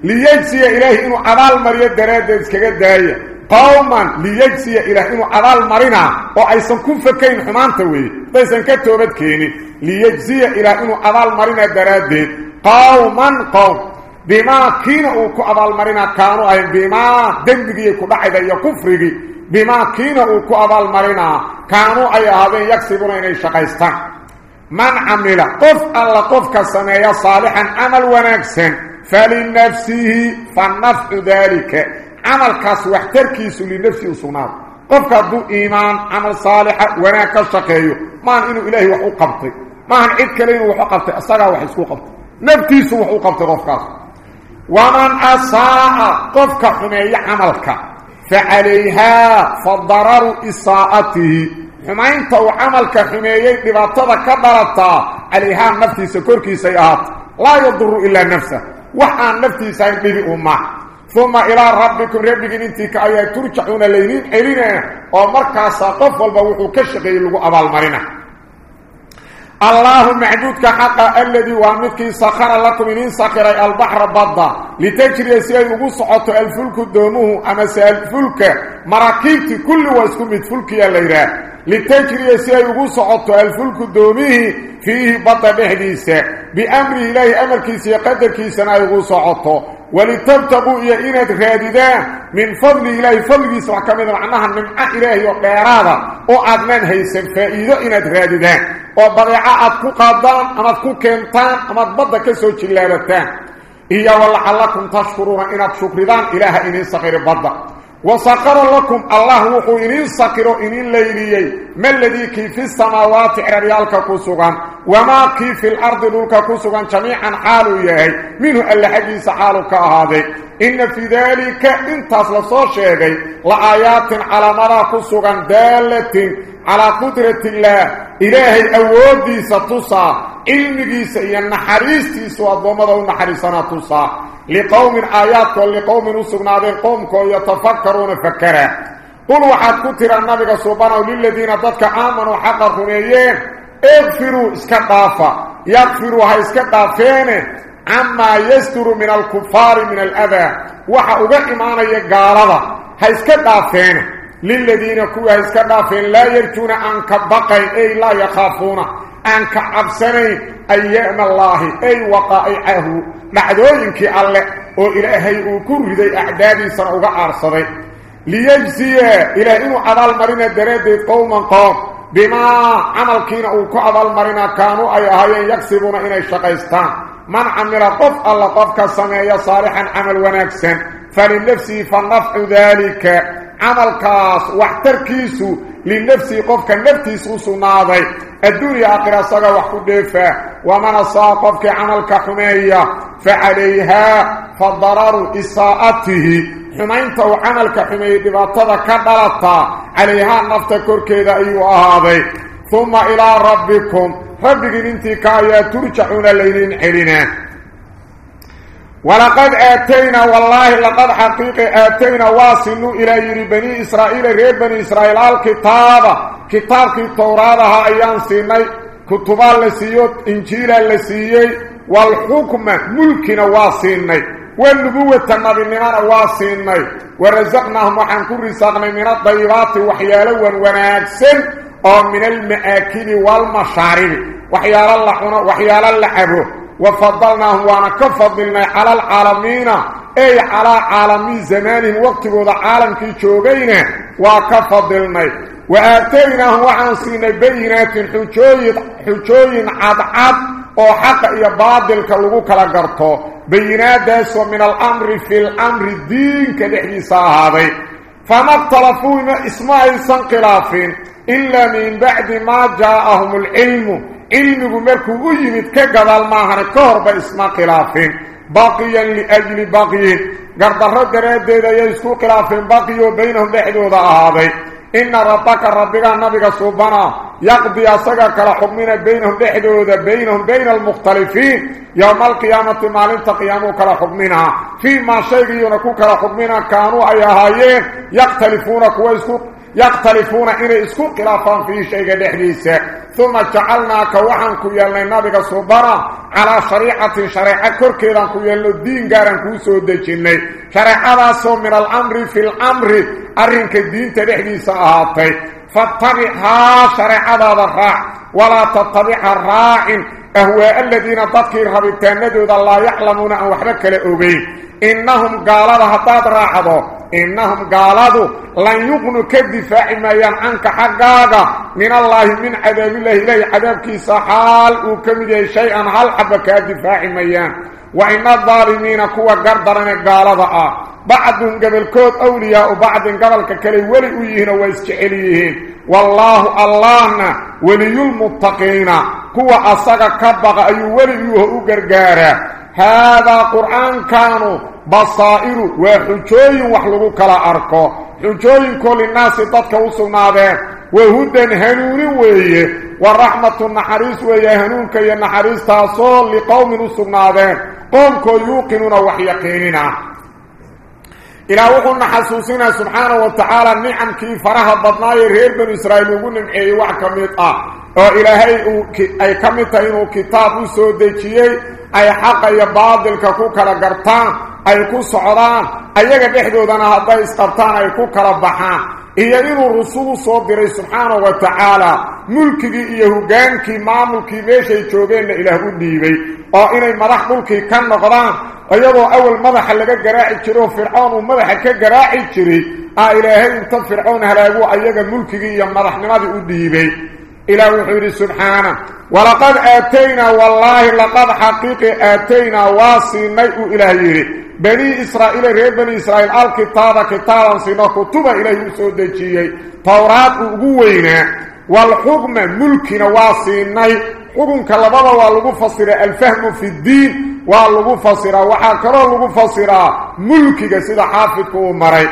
S1: ليجزي إلهي إنه عبال مريا دراد إسكاقات داية. قوما ليجزي إلهي إنه عبال مرينا. وأيسان كن فكين حمان توي بيسان كتوبت كيني. ليجزي إلهي إنه عبال مرينا دراد قوما قوم. بما كينوا كو عبال مرينا كانوا أي بما دنبقي كو بعد يكفرقي بما كينوا كو عبال مرينا كانوا أي هذين يكسبون إني شقيستان. من عمل. قف الله قف كسمية صالحا. عمل ونكسن. فلنفسه فالنفع ذلك. عمل كاس واحتركيس لنفسه صناب قفك دو إيمان عمل صالح وناك الشقيه ما إنه إلهي وحو قبطي. ما إن عيد كلين وحو قبطي. أصدقى وحسكو قبطي. نفتيس وحو قبطي قفك ومن أساء قفك حمي عملك. فعليها فالضرر إساءته. حمين تو عملك حميي لبطة كبرتا. عليها نفتيس كوركي سيئات لا يضر إلا نفسه. وحان نفتي ساين بيبي أمة. ثم إلى ربكم ربك انتي كأيا ترجعون الليلين إلينا. ومركا ساقف والبوحو كشغي لغو أبال مرنا. الله معدودك حقا الذي وامدك سخر لكم إنين سخر البحر بضا لتجري سيئي وصعط الفلك دومه أما سيالفلك مراكيبتي كل واسكمت فلك يا ليرا لتجري سيئي وصعط الفلك دومه فيه بطا بحديثة بأمر إلهي أمر كيسي قدر كيسنا يغوصعطه ولتبتغوا إيا إناد راددان من فضل إلهي فضل كيسا وكمين معناها نمعة إلهي وقيرادة وعدمان هيسن فإذا إناد راددان. وبضيعة أدكو قادان أما أدكو كنتان أما أدبضا كسو جلالتان. إيا والعلكم تشكرون إناد شكردان إله إنين صغير بضا وسخر لكم الله وحو إنين سكروا إنين ما الذي كي في السماوات عريالك كسوغان؟ وما كي في الأرض للك كسوغان؟ جميعا حالو يهي منه ألا حديث حالك هذا إن في ذلك انت أصلصو شيئي لآيات على مرى كسوغان دالة على قدرة الله. إلهي أودي ستصى علمي سيئا نحريستي سوى الضمضة ونحريسنا تصى لقوم آيات ولقوم نسقنادين قومك يتفكرون فكرا قل وحد كتر النبي سبحانه للذين ضدك آمنوا حقا رميين. اغفروا اسكتافا يغفروا هاي اسكتافين عما يستر من الكفار من الأذى. وحا أغا إيمانا يقالضا هاي اسكتافين للذين كوا اسكدافين لا يرجون أنك بقين أي لا يخافون. أنك عبسنين أيام الله أي وقائعه. نعدوينك الله وإلهي أكره ذي أعدادي سنوغا أرصدي ليجزي إلى إنه عدال مرينة دريد قوما قوم. بما عمل كينا أوكو عدال مرينة كانوا أي أهيين يكسبون إنه الشقيستان من عمل قف الله قفك سمية صالحا عمل ونكسا عمل كاس واحتركيسو لنفسه قفك نفتيسو سناضي الدنيا آخرة صغى وحكو ديفة. ومن أصاب قفك عمل كحمية. فعليها فالضرر إساءته. حمينته وعمل كحمية دباطة كدلتا عليها النفط كوركيدا أيها هذا ثم إلى ربكم. ربك إنتي كايا ترجعون ليلين علنا ولقد آتينا والله لقد حقيقة آتينا واصلوا إلى بني إسرائيل ريب بني إسرائيل الكتاب كتاب التوراة أيام سيني كتبا لسيوت إنجيلا لسيي والحكم ملكنا واصلنا والنبوة النبي نمان واصلنا ورزقناهم وحن كل رزقنا من الضيبات وحيالا وناكسن أو من المآكل والمشارب. وحيال اللحون وحيال اللحبه وفضلناهم وانا كفضلنا على العالمين. أي على عالمي زمان وقت وضع عالم كي شوغينا وكفضلنا وآتيناه وعنصينا بينات حجوين عد وحق إيا بادل كالوغوك لقرطو بينات داس من الأمر في الأمر الدين كدحديثا هذا فما اختلفوا إسماعيل سنقلافين إلا من بعد ما جاءهم العلم. علمه مركو يمد كقدال ماهر كهرب اسم خلافين. باقيا لأجل باقيين. قردر دريد يسكو خلافين. باقيوا بينهم بحدود هذا إن ربك ربك النبي سبحانه يقضي أسقك لحكمنا بينهم بحدود بينهم بين المختلفين. يوم القيامة مالين تقيامك لحكمنا فيما شيء ينكوك لحكمنا كانوا أيهايين يختلفون كويسكو. يختلفون إن اسكو خلافان في شيء دحديثة ثم جعلناك وحن كيالنا نبيك صبرا على شريعة شريعة كركيدا كيالنا الدين قارن كوسو دجيني. شريعة سو من الأمر في الأمر. أرنك الدين تدحديثة أهاتي فاتبعها شريعة الراع ولا تتبع الراع. أهواء الذين تذكر ندود الله يعلمون أن وحدك لأبي إنهم قالوا هطاد راعبوا إنهم قالوا لن يغنوا كالدفاع ما ينعنك حقاقا. من الله من عذاب الله إليه. عذابك سحال وكمده شيئا هل حبك الدفاع ميان وإن الظالمين كوا قردرنا قالوا بعضهم قبل كود أولياء وبعض قبل ككلي ولئيهن ويسكعليهن والله اللهنا ولي المتقين. كوا أصغى كبغ أي ولئيه أقرقاره هذا قرآن كانوا بصائر وحجوين وحلقوا كلا أركو حجوين كل الناس تدك وصلنا وهدى هنون ويه ورحمة النحريس ويه هنونك ينحريس تاصول لقوم وصلنا قومكو يوقنون وحيقيننا إلى وقلنا حسوسنا سبحانه وتعالى النعم كي فرها بطناي رير بن إسرائيل وقلنا معي وحكمت آه وإلهي أي كمتين كتاب سودتيي أي حق أي باطل كوكا لقرطان أي كو سعودان أيها بحدودنا هذا إسقبطان أي كوكا لبحان إيا إنو الرسول صدري سبحانه وتعالى ملكي إيا هقانكي ماملكي بيشي جوغين إله الديبي أو إني مدح ملكي كان نقضان أيضا أول مدح لغا قراعي جرو فرعون ومدح كقراعي جري آه إلهي انت فرعون هلاقو أيها ملكي إيا مدح نماذي الديبي إلى وحيد سبحانه ولقد آتينا والله لقد حقيقي آتينا بني إسرائيل ريب بني إسرائيل. الكتاب كتابا سينا كتب إلهي سودجيي توراة أقوينا والحكم ملكنا واصيني حكم كالبابا واللغو الفهم في الدين. واللغو وحاكرا اللغو ملكك سيدا حافظك ومري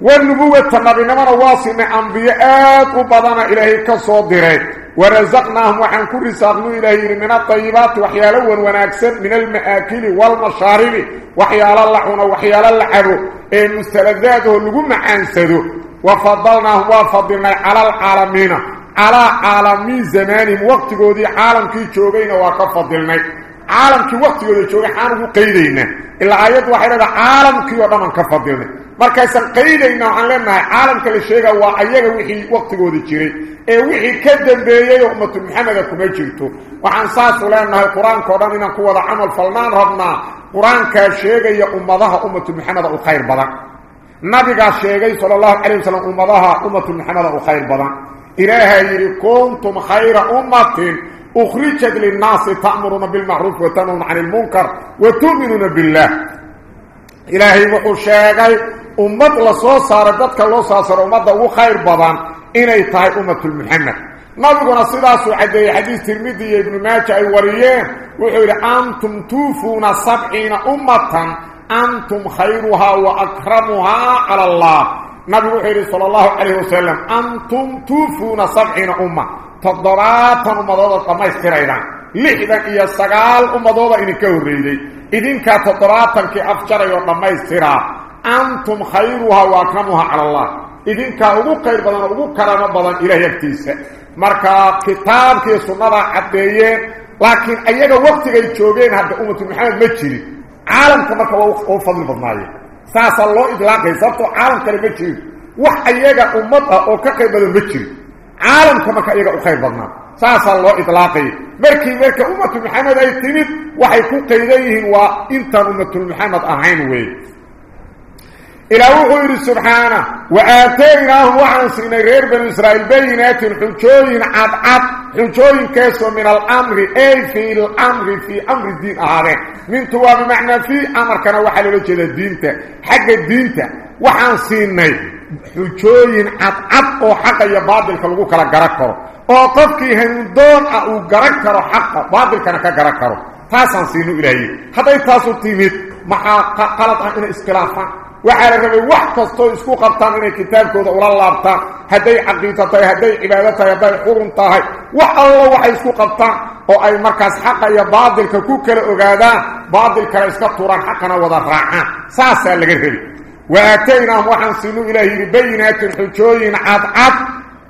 S1: والنبوة النبي نمان واصل أنبياء وبضنا إلهي كصدره ورزقناهم وحن كل رزقنا إلهي من الطيبات وحيالا ونكسر من المآكل والمشارب. وحيالا اللحون وحيالا اللحب. المستلذاته اللقم عنسده وفضلناهم وفضلنا على العالمين. على عالمين زمانهم. وقت قودي عالم كي جوغين وكفضلنا caalamkii waqtigooda joogay xaan ugu qaydayna ilaa aayaddu waxay leedahay caalamkii oo dhan aan ka fadilnay markaysan qaydayna waxaan leenahay caalamka la sheega waa ayaga wixii waqtigooda jiray ee wixii ka dambeeyey oo ummatu maxameda kuma jirto waxaan saasu leenahay qur-aanka o dhan inaan ku wada camal falnaan rabnaa qur-aankaa sheegaya ummadaha ummatu maxameda u khayr badan nabigaa sheegay sala allahu calay wasalam ummadaha ummatu maxameda u khayr badan ilaahaa yidhi kuntum khayra ummatin اخرجت للناس تأمرون بالمعروف وتنهون عن المنكر وتؤمنون بالله. إلهي وحو أمة أمد لصوص ساردتك الله ساسر أمد وخير بضان إني طاي أمد المحمد. نبقنا صداس عدي حديث ترمدي ابن ماجع ورية. وحول أنتم توفون سبعين أمة. أنتم خيرها وأكرمها على الله. نبقنا صلى الله عليه وسلم أنتم توفون سبعين أمة. Sagaal ummadooda idinka horreeyey idinkaa toddobaatankii afjaray oo dhammaystiraa antum khayruhaa wa akramuhaa cala allah idinkaa ugu qayr badan oo ugu karamo badan ilaahay agtiisa marka kitaabkii sunnadaa caddeeyeen laakiin ayaga waktigay joogeen hadda ummatu maxamed ma jirin caalamka marka waa u fadli badnaayeen saasaa loo idlaaqay sababtoo caalam kale ma jirin wax ayaga ummad ah oo ka qayr badan ma jirin عالم كبرك ايغا خير بدنا ساسا لو إطلاقي. مركي مركي أمة محمد أي تيمت وحي قيديه وا أمة محمد أهين وي. إلى وغير سبحانه وآتينا هو عن غير بن إسرائيل بينات الحجوين عب عب الحجوين كسو من الأمر أي في الأمر في أمر الدين اهاره من توا بمعنى في أمر كان وحل له الدين حق الدين وحان سيناي حجوين عط عطو حقا يا بابل فلقوك لقراكرو أو قفكي هندون أو قراكرو حقا بابل كانا قراكرو تاسان سينو إلهي هذا يتاسو تيميت محاقا قلطا أنا اسكلافا وعلى ربي وحكا ستو اسكو قبطان أنا كتاب كود اولا الله بتا هدي عقيدتي هدي عبادتي هدي حرون تاهي وحا الله وحا اسكو قبطان أو اي مركز حقا يا بابل كوكو كلا اغادا بابل كلا اسكو طوران حقنا وضا راعا ساسا اللي قرهبي wa aataynaahum waxaan siinu ilaah yidhi bayinaatin xujooyin cadcad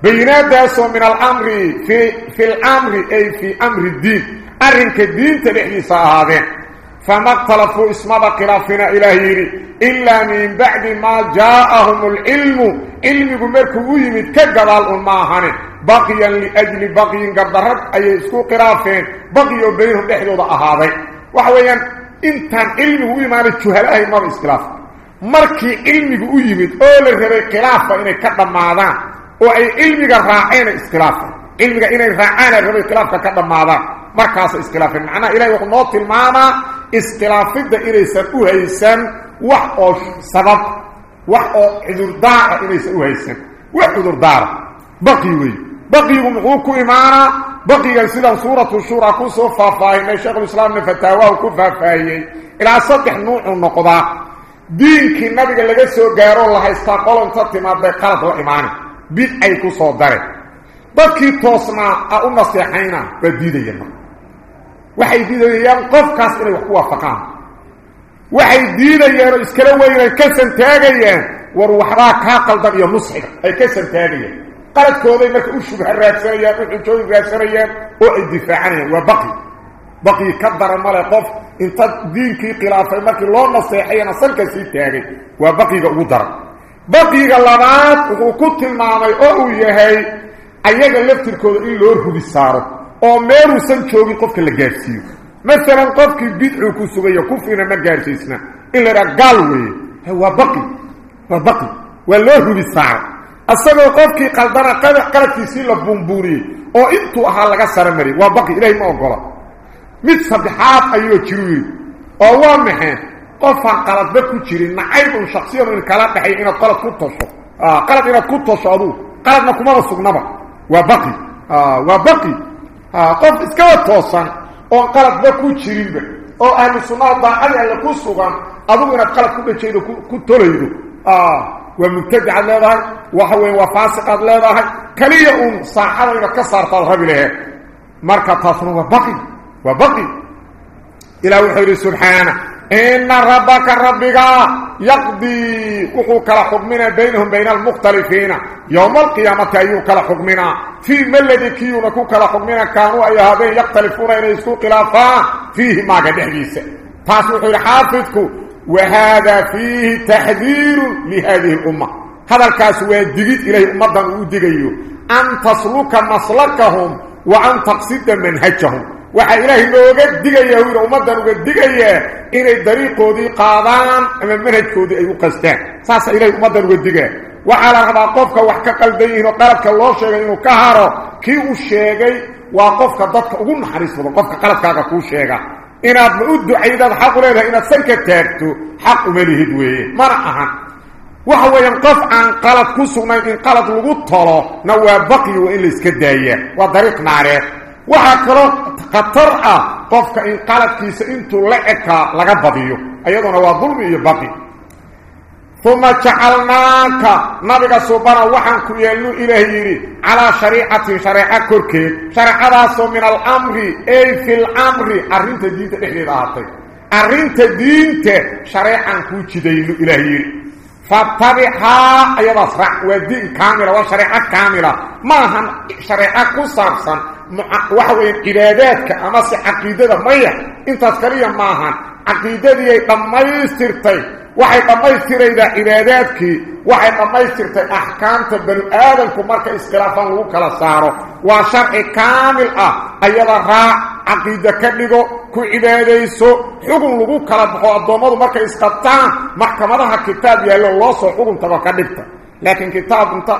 S1: bayinaadaasoo min alamri fi fi lamri ay fii amri diin arrinka diinta dhexdiisa ahaadeen فما اختلفوا اسمه خلافنا إلهي إلا من بعد ما جاءهم العلم. علم مركو يمد كقبال الماهن بقيا لأجل بقي قدرت أي اسكو قرافين. بقيوا بينهم لحظوا أهاضي وحويا إنتان علم هو يمان الجهلاء مر اسكلاف مركي علم هو يمد أول الربي خلافة إنه كدام ماذا وأي علم راعين اسكلاف علم إنه راعين الربي خلافة كدام ماذا markaas iskhilaafin macnaha ilahay wuxuu noo tilmaamaa iskhilaafidda inaysan u haysan wax oo sabab wax oo cudurdaara inaysan u haysan wax cudurdaara baqi wey baqigu muxuu ku imaanaa baqigan sidan suuratu shura ku soo faahfaahinay sheekhulislaamna fataawahu ku faahfaahiyey ilaa saddex nuucuu noqdaa دينك النبي اللي جسو غيرو الله استقلوا تتما بقلب وإيمان بيت أي كسو داري بكي توسنا أقول نصيحينا بديد ينا وحي ديد ينا قف كاسر وحوا فقام وحي ديد ينا اسكروا ينا كسن تاقي ينا وروح راك هاقل دقيا مصحي أي كسن تاقي ينا قالت كوضي مكوشو بحرات سريا وحي جوي بحرات سريا وحي الدفاعين وبقي naseexayana salka sii taagay waa baqiga ugu daran baqiga labaad wuxuu ku tilmaamay oo uu yahay ayaga laftirkooda in loo rubi saaro oo meeluusan joogin qofka la gaadhsiiyo maalan qofkii bidcuu ku sugayo kufrina ma gaadhsiisna in la idhaha gaal weeye waa baqi waa baqi waa loo rubi saaro isagoo qofkii qaldana qaladkiisii la buunbuuniyey oo intuu ahaa laga sara mariyay waa baqi ilahay ma ogola mid saddexaad ayuu yidhi oo waa maxee qofaan qaladba ku jirin nacayb un shaksiyadu in kala dhexay inaad qalad ku tosho qalad inaad ku tosho aduu qaladna kumaba sugnaba waa baqi waa baqi qof iskaba toosan oo qaladba ku jirinba oo ahlu sunnada daacadi alle ku sugan adugu inaad qalad ku dhajaydo ku tolaydo waa mubtadacaad leedahay waxa weeye waa faasiqaad leedahay kaliya uun saaxada inaad ka saartaad rabi ilaah wuxuu yidhi subxaana ina rabbaka rabbiga يقضي. كلا حكمنا بينهم بين المختلفين. يوم القيامة أيو كلا حكمنا. في ما الذي كيونا كو كلا حكمنا كانوا أي هذين يختلفون إن يسكو خلافا فيه ما قد حديث فاسوح الحافظك وهذا فيه تحذير لهذه الأمة. هذا الكاس ويدقيت إليه أمدا ودقيه أن تسلك مسلكهم وأن تقصد منهجهم. Waxa ilaahay looga digayaa wiil ummadan uga digayaa inay dariiqoodii qaadaan ama manhajkoodii ay u qastaan saasa ilaahay ummadan uga digaa waxaa la rabaa qofka wax ka qaldan yihiin oo qaladka loo sheegay inuu ka haro kii uu sheegay waa qofka dadka ugu naxariis badan qofka qaladkaaga kuu sheega inaad ma u ducaydaad xaq u leedahay inaad sanka taagto xaq uma lihid weeye mana ahan waxa weeyaan qof aan qalad ku sugnayn in qalad lagu tolo na waa baqyi waa in la iska daayaa waa dariiq naareed waxaa kaloo khatar ah qofka in qaladkiisa intuu la ekaa laga badiyo iyaduna waa dulmi iyo baqi uma jacalnaaka nabiga subana waxaan ku yeelnu ilaah yidhi calaa shariicatin shareeco korkeed shareecadaasoo min alamri ay fi lamri arrinta diinta dhexdeeda ahaatay arrinta diinta shareecan kuu raac waa diin kaamila waa shareeco kaamila maahan shareeco ku saabsan waxa weeye cibaadaadka ama si caqiidada maya intaas kaliya maahan caqiidadii ay dhammaystirtay waxay dhammaystiraydaa cibaadaadkii waxay dhammaystirtay axkaamta banu aadamku marka iskhilaafan lagu kala saaro waa sharci kaamil ah ayada raac caqiida ka dhigo ku cibaadayso xugun lagu kala baxo addoommadu markay isqabtaan maxkamadaha kitaab yaallo loo soo xuguntaba ka dhigta laakiin kitaab inta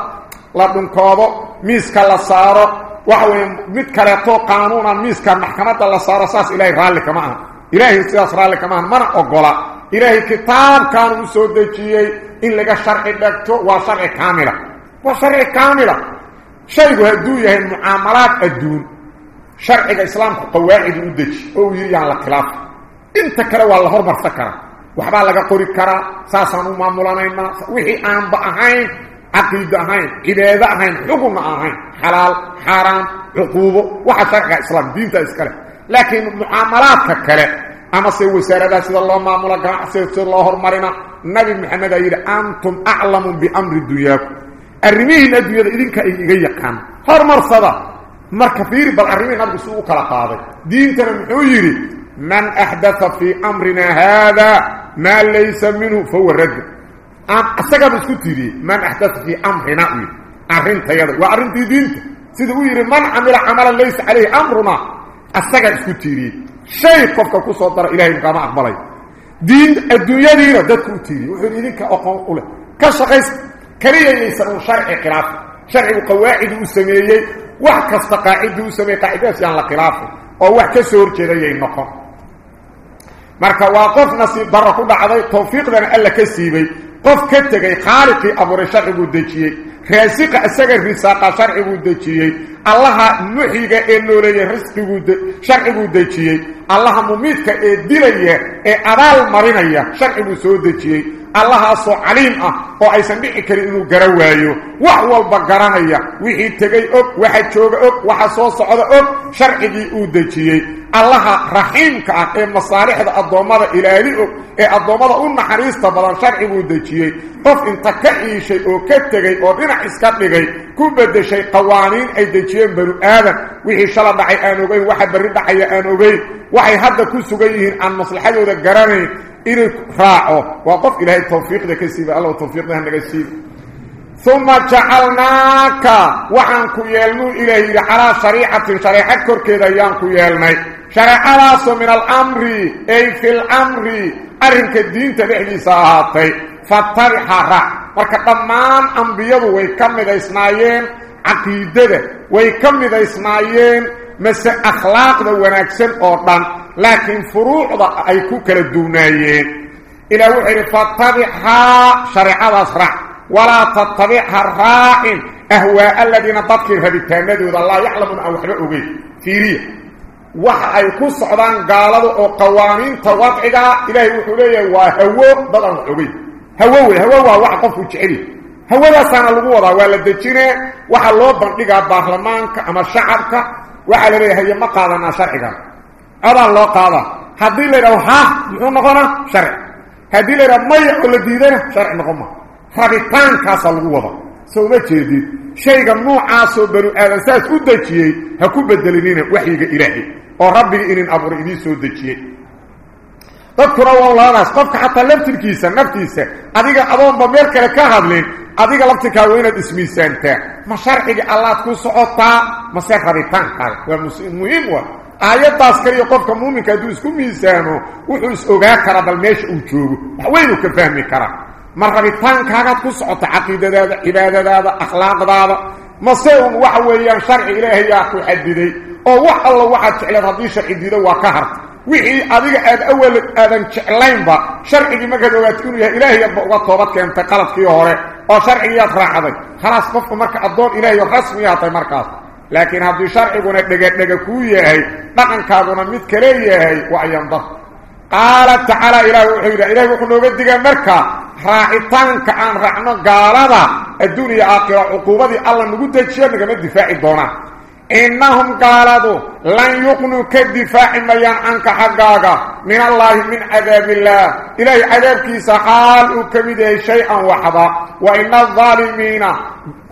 S1: la dhunkoodo miiska la saaro waxa weeye mid kaleeto qaanuuna miiska maxkamadda la saaro saas ilaahay raalli kama aha ilaahay sidaas raalli kama aha mana ogola ilaahay kitaabkan uu soo dejiyey in laga sharci dhagto waa sharci kaamila waa sharci kaamila shaygu hadduu yahay mucaamalaad adduun sharciga islaamku qawaacidi u deji oo uu yidhi yaan la khilaafa inta kale waa la hormarsan karaa waxbaa laga qori karaa saasaan u maamulanaynaa wixii aanba ahayn عقيدة هين عبادة هين حكم هين حلال حرام عقوبة وحا شرع إسلام. دين تأسكاله لكن معاملات ككله أما سي وسارة سيد الله معاملة سيد الله هرمارنا النبي محمد يقول أنتم أعلم بأمر الدنياكم الرميه الدنيا إذنك إيقان هرمر صدا. مر كثير بل الرميه نبي سوء كلا قاضي دين تنمحويري من أحدث في أمرنا هذا ما ليس منه فهو الرد asaga isku tiri man ahdath fi amrina arinta yada wa arinti diinta sida uu yiri man amila amalan laysa alayhi amruna asaga isku tiri shay qofka ku soo dara ilaahay kama aqbalay diin adduunyadiina dadku tiri wuxuu idinka aqoon u leh ka shaqays kaliya inaysan sharci khilaaf sharci qawaacid uu sameeyay wax kasta qaacid uu sameeyay qaacidaas yaan la khilaaf oo wax ka soo horjeedayay noqon marka waa qof nasiib darro ku dhacday tawfiiqdan alla ka siibay qof ka tegay khaaliqii abuuray sharciguu dejiyey raasiqa isaga risaaqa sharciguu dejiyey. Allaha muxiga ee nooleeya risqiguu sharciguu dejiyey. Allaha mumiidka ee dilaya ee abaal marinaya sharciguu soo dejiyey. Allahaasoo caliim ah oo aysan dhici karin inuu gara waayo. Wax walba garanaya. Wixii tegay og waxa jooga og waxa soo socda og sharcigii uu dejiyey allaha raxiimka ah ee masaalixda addoommada ilaali og ee addoommada u naxariista badan sharciguu dejiyey qof inta ka iishay oo ka tegey oo dhinac iska dhigay ku beddeshay qawaaniin ay dejiyeen banu aadan wixii shala dhacay aan ogeyn waxa berri dhacaya aan ogeyn waxay hadda ku sugan yihiin aan maslaxadooda garanayn inay raaco waa qof ilaahay tawfiiqda ka siiba allah tawfiiqda naga siiba ثم جعلناك وحنك يلمو إليه على شريعة شريعة كركيدا يانك يلمي شرع شرعنا من الأمر أي في الأمر أرنك الدين تدعني ساهاتي فطرح رع وكتمان أنبياد ويكمد إسماعيل عقيدة ويكمد إسماعيل مثل أخلاق ده ونكسن أردان لكن فروع ده أي كوكر الدونيين إلا وحر فطرح شرعنا سرع ولا تطبيعها الرائم أهواء الذين تذكرها بالتامد وذا الله يعلمون أو حلقه به في ريح waxa ay ku socdaan gaalada oo qawaaniinta wadciga ilaahay wuxuu leeyahay waa hawo dad aan wax ogeyn hawo wey hawo waa waxa qofku jeceli. Hawadaasaana lagu wadaa waa la dejinee waxaa loo bandhigaa baarlamaanka ama shacabka waxaa la leeyahay haye ma qaadanaa sharcigan codaan loo qaadaa haddii la yidhaho ha muxuu noqonaa sharci. Haddii la yidhaha maya oo la diidana sharci noqon ma. Rabitaankaasaa lagu wada u dejiyey ha ku bedelinina waxyiga ilaahay oo rabbiga inin abuuray idiin soo dejiyey dadkuna waa labadaas qofka xataa laftirkiisa naftiisa adiga adoonba meel kale ka hadlin adiga laftirkaa waa inaad ismiisaantaa ma sharciga allaad ku socotaa mase rabitaankaaga waa muhiim wa aayaddaas kaliya qofka muuminka hadduu isku miisaamo wuxuu is ogaa karaa bal meesha uu joogo wax weynuu ka fahmi karaa مرابطان كاغات كو سوتا عقيدتك عبادتك اخلاقك ما سيون وحا ويان شرع الهي يا كو حددي أو وحا الله وحا جعل ربي شديده وا كهر وخي اديك اد اول آدم جعلين با شرعي ما كدوا تكون يا الهي وا توبتك انت قلت في هوره أو شرعي يا فرحبك خلاص فك مرك الدور الهي الرسم يا طي مركز لكن هذا شرعي كون دغ دغ كو يهي دقن كاغونا ميد كلي يهي وعيان ضه قال تعالى الهي الهي كنوا ديغا مركا راعتان كان رعنا غالبا الدنيا اخره عقوبتي الله نغ دجيه نغ دفاع دونا انهم قالوا لن يكون كدفاع ميا عنك حقاقا من الله من عذاب الله إلى عذابك سحال وكبد شيئا وحبا وان الظالمين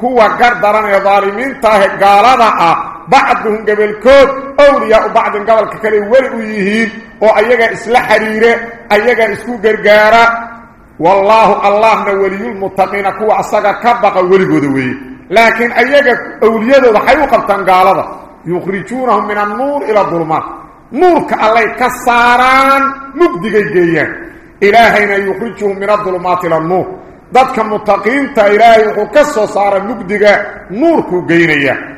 S1: كو قدرن الظالمين تاه غالبا بعضهم قبل كود اولياء بعض قبل كلي ولي ويهيد أو ايغا اسلحريره ايغا اسكو غرغاره والله الله نا ولي المتقين كو اسغا كبق ولي غودوي لكن ايجا اولياده حيو قبطان غالده يخرجونهم من النور إلى الظلمات نور كالله كساران مبدغي جيان الهينا يخرجهم من الظلمات إلى النور ذاتك المتقين تا الهي وكسو سارا مبدغي نور كو جينيه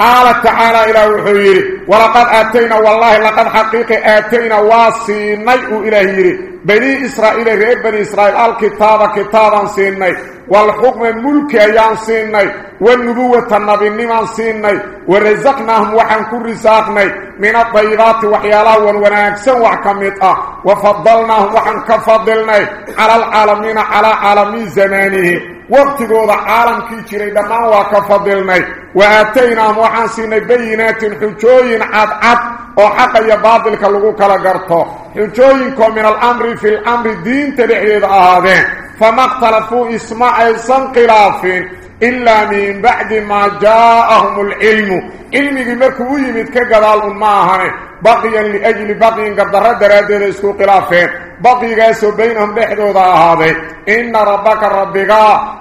S1: قال تعالى إلى وحير ولقد آتينا والله لقد حقيقي آتينا واسيني إلهي بني إسرائيل رئيب بني إسرائيل الكتاب كتابا سيني والحكم الملك أيان سيني والنبوة النبي نمان سيني ورزقناهم وحن كل رزاقني من الضيبات وحيالا ونواكسن وحكمت وفضلناهم وحن كفضلنا على العالمين على عالمي زمانه. وقتقود عالم كي جري دمان وكفضلني وآتيناهم وحن سيني بينات حجوين عد عد. وحق يباطلك لغو كلا قرطو حجوينكم من الأمر في الأمر دين تبعيد آهادين فما اختلفوا إسماء خلاف إلا من بعد ما جاءهم العلم. علمي مركو يمد كغدال ماهن بقيا لأجل بقيا قدر درادة اسكو خلافين بقي قاسوا بينهم بحدودا هذا إن ربك ربك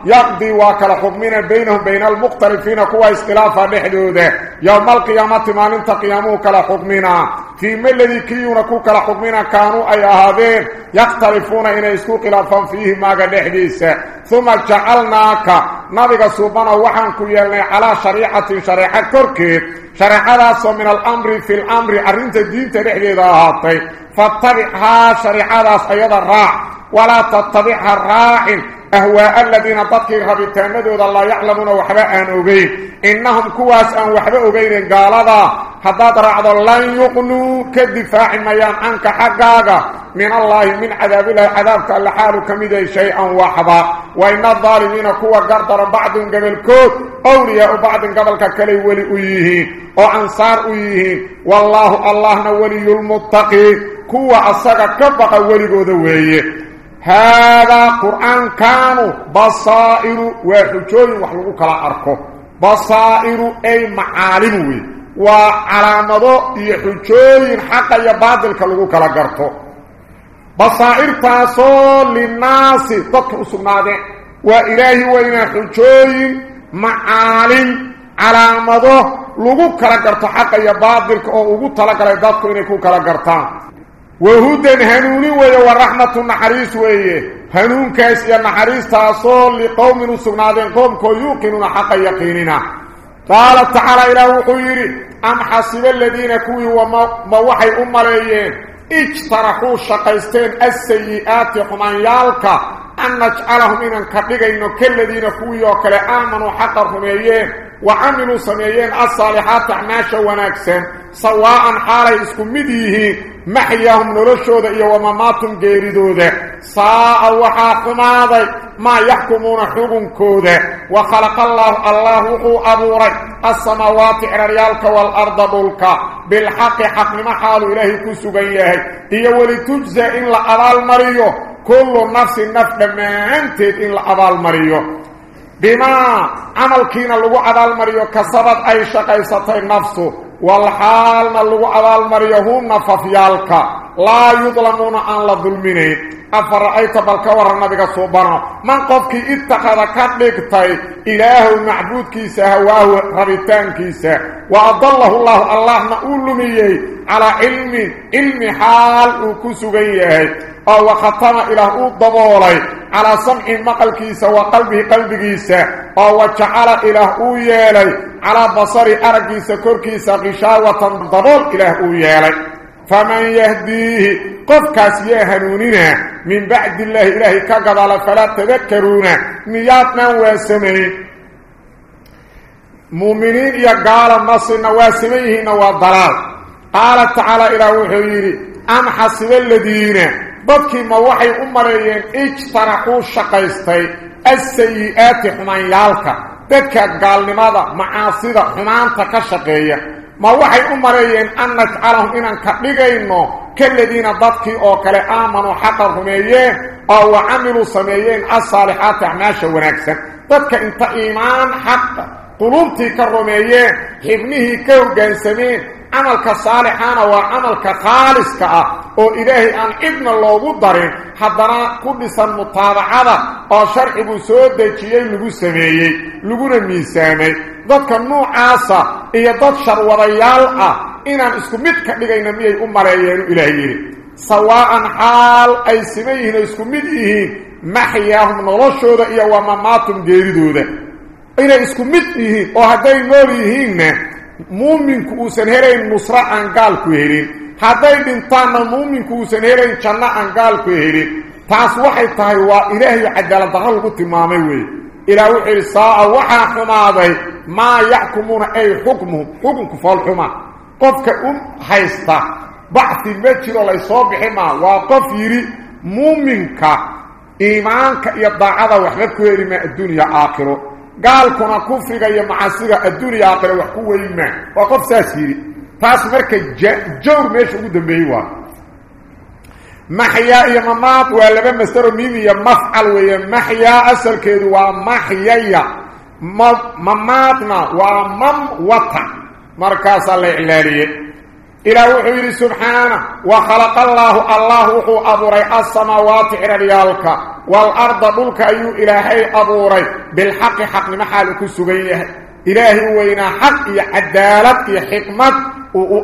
S1: يقضي وكل حكمنا بينهم بين المختلفين كوا اسخلافا بحدودا يوم القيامة ما ننت قيامو كلا حكمنا فيما الذي كيون كلا حكمنا كانوا أي هذين يختلفون إن اسكو خلافا فيه ما قد حديث ثم جعلناك نبيك سبحانه وحن كيالنا على شريعة شريعة كركي شريعة من الأمر في الأمر أرنت الدين ذا هاتي فاتبعها شريعة أيضا الراع ولا تتبعها الراع أهواء الذين تطكر بتامدوا الله يعلمون وحباء أنوغين إنهم كواس أن وحباء أغين قال هذا حداد رعض لن يقنوا كالدفاع ميان عنك حقاقا. من الله من عذاب الله عذابك اللحال كمدي شيئا وحبا. وإن الظالمين كوا قردر بعض قبل كوت. أولياء بعض قبل ككلي ولي أيهين وعنصار أيهين والله الله ولي المتقين كوا أصدق كبق ولي قذويه هذا قرآن كانوا بصائر وحجوين وحلقوا كلا أركو. بصائر أي معالم وعلامة يحجوين حقا يبادل كلقوا كلا قرطو بصائر تاسول للناس تطلق سبناده وإلهي وإنا حجوين معالم علامة لغو كلا قرطو حقا يبادل تلقى لدادكو إنكو كلا قرطان وهدى هنوني وي ورحمة نحريس وي هنون كاس يا نحريس تأصول لقوم سبنادين قوم كو يوقنون حق يقيننا. قال تعالى إلى وقيري أم حسب الذين كوي وما وحي أم ليين اجترحوا شقيستين السيئات حمان يالك أن نجعلهم إن كبغين كالذين كوي وكلا آمنوا حق رميين وعملوا سميين الصالحات عماشا ونكسن سواء حالي اسكم مديه محياهم نرشود إيا ومماتهم قيردوده ساء وحاكماضي ما يحكمون حكم كوده. وخلق الله الله وحو أبوري. السماوات عريالك والأرض بلك بالحق حق ما حال إلهي كسبيه هي ولتجزى إن لأبال مريو. كل نفس نفس ما أنت إن لأبال مريو. بما عمل كينا لغو عبال مريو. كسبت أي شقيستي نفسه والحال لغو عبال مريو هم نففيالك لا يظلمون أن لظلمين أفرأيت بالكور النبي صوبنا من قفك اتخذ كدكتي إله المعبود كيسا هواه ربيتان كيسا وأضله الله الله نقول ميه على علم علم حال وكسوغيه أو وختم إله الضبولي. على سمع مقل كيسا وقلبه قلب كيسا أو وجعل إله يالي. على بصر أرقيسا كركيسا غشاوة ضبول إله يالي. فمن يهديه قف كاسيه هنوننا من بعد الله إلهي كقضل فلا تذكرون. مياتنا واسمين مؤمنين يا قال مصرنا واسميهن وضلال قال تعالى إلى وحيري أم حسب الذين؟ ضدكي ما وحي أمريين اجترحوا شقيستي السيئات حمان يالك. ذكا قال لماذا؟ معاصدة حمان تكشقية. ما وحي أمريين أن نجعلهم إنان كبغينو كالذين ضدكي أو كالي آمنوا حقا رميين أو عملوا سميين الصالحات عماشا ونكسا. ضدك إنت إيمان حق. قلوبتي كالرميين حبنه كوغان سمين عملك صالحانا وعملك خالصك أو إلهي أن ابن الله دارين حدنا كل متابعة أو شرع بسود ديكيين لغو سميين لغو ميسامي ضدك النوعاسة إيا ضد شروضيال إنان اسكو مدك لغينا ميي أمريين إلهي سواء حال أي سميهن اسكو مدئهين محياهم نرشود إيا ومماتهم جيردود إنا اسكو مدئهين وهدين نوريهين muuminku uusan helayn nusro aan gaalku helin. Hadday dhintaanna muuminku uusan helayn janno aan gaalku helin. Taas waxay tahay waa ilaahay cadaalad darro lagu tilmaamay weeye ilaah wuxuu yidhi saa'a waxaa xumaaday maa yaxkumuuna ay xukmuhum. Xukunku foolxuma qofka u haysta bacdi ma jiro laysoo bixi maa waa qof yidhi muuminka iimaanka iyo daacada waxba ku heli maa adduuniya aakhiro قال كنا كفرك يا معاصيك الدنيا اخر وحكو ما وقف ساسيري فاس مرك جور ماشي أو دمبي وا محيا يا ممات ولا بمستر ميم يا مفعل ويا محيا اصل كده ومحيا يا مماتنا ومم وطن مركز الاعلاليه إلى وحير سبحانه وخلق الله الله وحو أبوري السماوات عريالك والأرض بلك أيو إلهي أبوري بالحق حق محالك سبيه. إلهي وإنا حق يحدالك يحكمت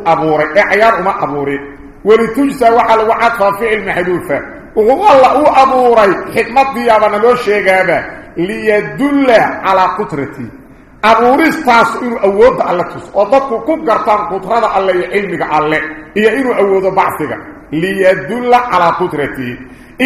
S1: أبوري إعيار ما أبوري. ولتجسى وحل وعطف فعل محدوفة وهو الله أبوري حكمت ديابنا لو شيقابا ليدل على قطرتي abuuristaas inuu awoodda alle tuso oo dadku ku gartaan qudrada alle iyo cilmiga alle iyo inuu awoodo bacsiga liyadulla calaa qudratihi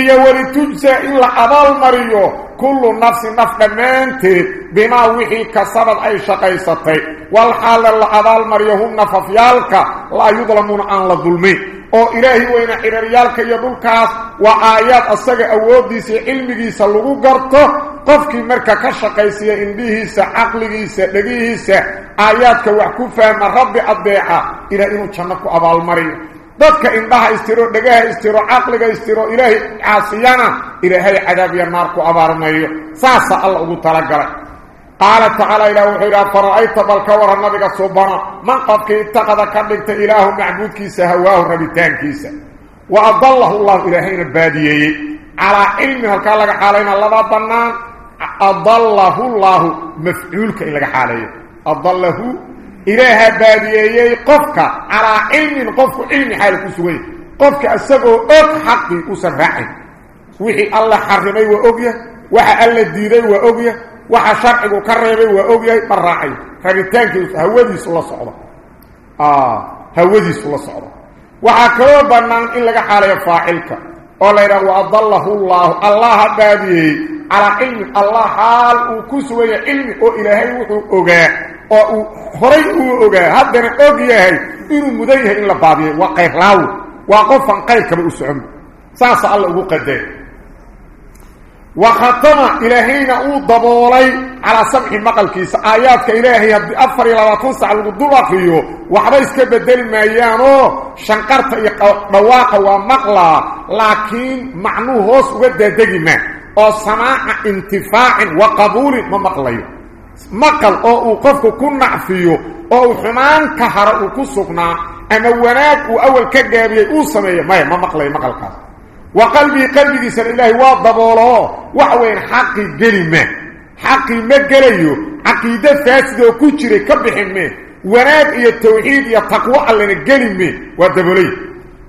S1: iyo welitujsa in la abaalmariyo kullu nafsi naf dhammaanteed bimaa wixii kasabad ay shaqaysatay walxaale la abaalmariyo hum nafafyaalka laa yudlamuuna aan la dulmayn oo ilaahi weyna ciraryaalka iyo dhulkaas waa aayaad asaga awooddiisa iyo cilmigiisa lagu garto qofkii marka ka shaqaysiya indhihiisa caqligiisa dhegihiisa aayaadka wax ku fahma rabbi adeeca ilaa inuu janno ku abaalmariyo dadka indhaha istiro dhegaha istiro caqliga istiro ilaahay caasiyana ilaahay cadaab iyo naar ku abaalmariyo saasa alla ugu talagalay قال تعالى إلى وحيرا فرأيت بالكور النبي صبنا من قبك اتقذ كبكت إله معبود كيسا هواه ربيتان كيسا وأضله الله إلهين البادية على علم هل لك حالينا الله بنان أضله الله مفعولك إلى حاليا أضله إله بادية قفك على علم قفك علم حالك سوي قفك أسقه أك حقي أسرعي وحي الله حرمي وأبيه وحي الله ديري وأبيه waxa sharcigu ka reebay waa og yahay baraacay rabitaankiisu hawadiisu la socdo ah hawadiisu la socdo waxa kaloo banaan in laga xaalayo faacilka oo la على علم الله حال وكسوة علم أو إلهي وحوه أغاه وحريه أغاه هذا نقول إياه إنه مديه إلا بعضه وقف له وقف فنقل كما أسعم ساسع الله قده وختم إلهينا الضبولي على سمح المقل كيس. آياتك إلهي هدي أفر إلى رتوسع المدولة فيه. وحبيس كبدل ما يانو. شنقرت مواقع ومقلة. لكن معنوه هو سوى ده دقي أو سماع انتفاع وقبول ما مقليه مقل أو قفك كنا فيه أو حمان كهر وكسقنا أما وناك وأول كجابي أو سمية ما مقلي مقل كاس وقلبي قلبي سن الله وضبوله. وحوين حقي جريمه حقي ما جريو عقيدة فاسدة كجري كبخمه وناك يا التوحيد يا تقوى اللي جريمه ودبلي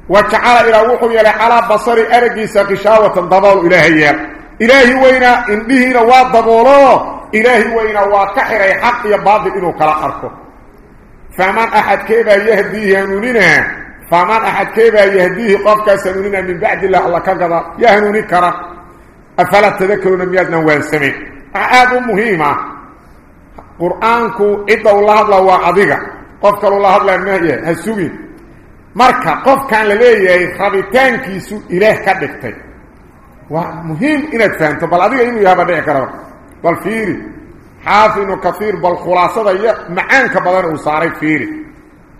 S1: وجعل إلى وحو يلي على بصر ارجيس قشاوه ضبول الهي إلهي وين اندهنا وضبوله إلهي وين وكحر حق يا باطل إنه كلا أركو. فمن أحد كيف يهديه نوننا فمن أحد كيف يهديه؟ قفك سنوننا من بعد الله الله كقضى. يهنوني كرا. أفلا تذكرون ميادنا وانسمي أعاد مهمة قرآنكو إدى الله الله وعضيقا قفك الله الله المهية هالسوين مركا قف كان لليه خبيتان كيسو إله كدكتي. ومهم إنك فهمت بل أضيقا إنه يهبا دعي كرا بل فيري حافن كثير بل خلاصة معانك بدن وصاري فيري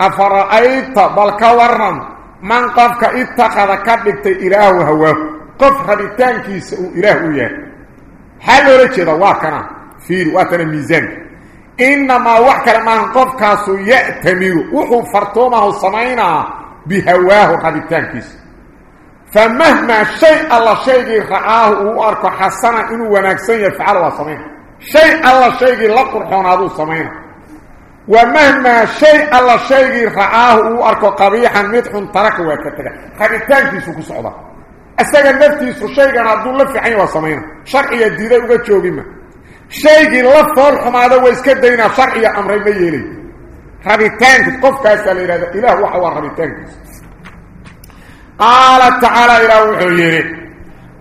S1: أفرأيت بل كورن من قفك اتخذ كدكت إله هواه قف ربيتان كيس إله وياه حل رجل واكنا فير واتنا ميزان إنما وحكا من قفك يأتمر وحو فرطومه الصمينة بهواه ربيتان كيس فمهما شيء الله شيء رعاه وأركو حسنا إنه ونكسن يفعله صمينة شيء الله شيء لقرحون هذا الصمينة ومهما شيء الله شيء رعاه وأركو قبيحا مدح ترك وكتغ خريتان في سوق صعوده اسغا نفتيسو شيغان عبد الله في عين وسمينا شرعية ديده uga joogima shaygi la fool xumaada way iska dayna sharciya amray ma yeelay rabitaan qofkaas la yiraahdo ila wuxuu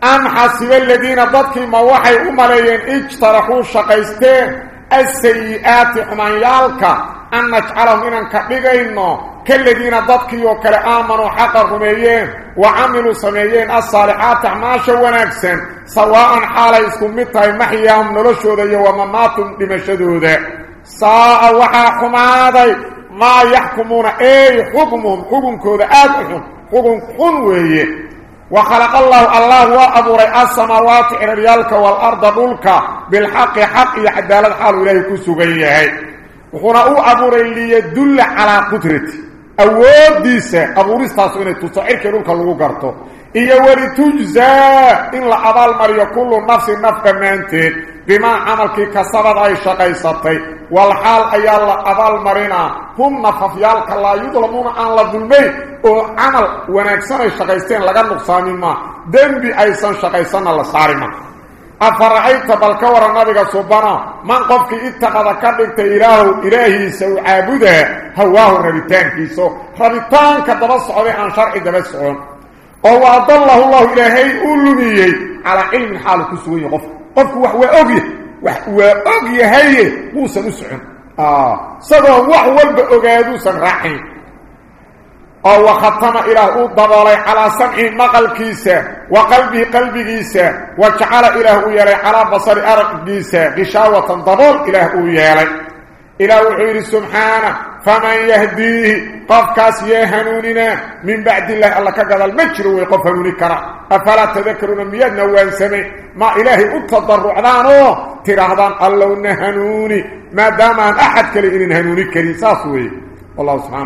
S1: am hasiba alladina dadki ma waxay u maleeyeen ijtarahu shaqaysteen السيئات حمان يالك أن نجعلهم إنن كبغينو كالذين ضدكي وكال آمنوا حقا رميين وعملوا سميين الصالحات عماشا ونكسن سواء حالا يسكن متى محياهم نلشوا ذي ومماتهم لمشدوا ذي ساء وحا حماذي ما يحكمون أي حكمهم حكم كود آدهم حكم خنويه وخلق الله الله وأبوري السماوات إريالك والأرض دولك بالحق حق يحدال حال إليه كسوغيه وخنا أبوري اللي يدل على قدرتي. أود ديسة أبوري استاسوين تسعيرك دولك اللغو قرطو إيا وري تجزى إن لأبال مريا كل نفس نفق مانتين بما عملك كسبت أي شقيستي والحال أي الله أبال مرينا هم نففيالك لا يظلمون عن لظلمي وعمل ونكسن الشقيستين لغا نقصامين ما دنبي أيسان شقيسان الله صارما أفرعيت بالكور النبي سبحانه من قفك اتخذ كبكت إله إلهي سو عابده هواه وهو أضله الله إلهي أولميي على علم حاله كسوية قفك قفك وحوى أغيه وحوى أغيه هي موسى نسعن. آه. صدى وحوى بأغادوسا راحين أو ختم إله الضبالي على سمع مقل كيسة. وقلبه قلبه كيسة. وجعل إله يلي على بصر أرق كيسة. غشاوة ضبال إله يلي. إله وحير سبحانه فمن يهديه قفكاس يهنوننا من بعد الله الله كقضى المجر ويقفنوني كرا أفلا تذكرون ميادنا وانسمي ما إلهي أتضرع دانو ترهضان الله نهنوني. ما دام أحد كلي إن هنوني كريساس والله سبحانه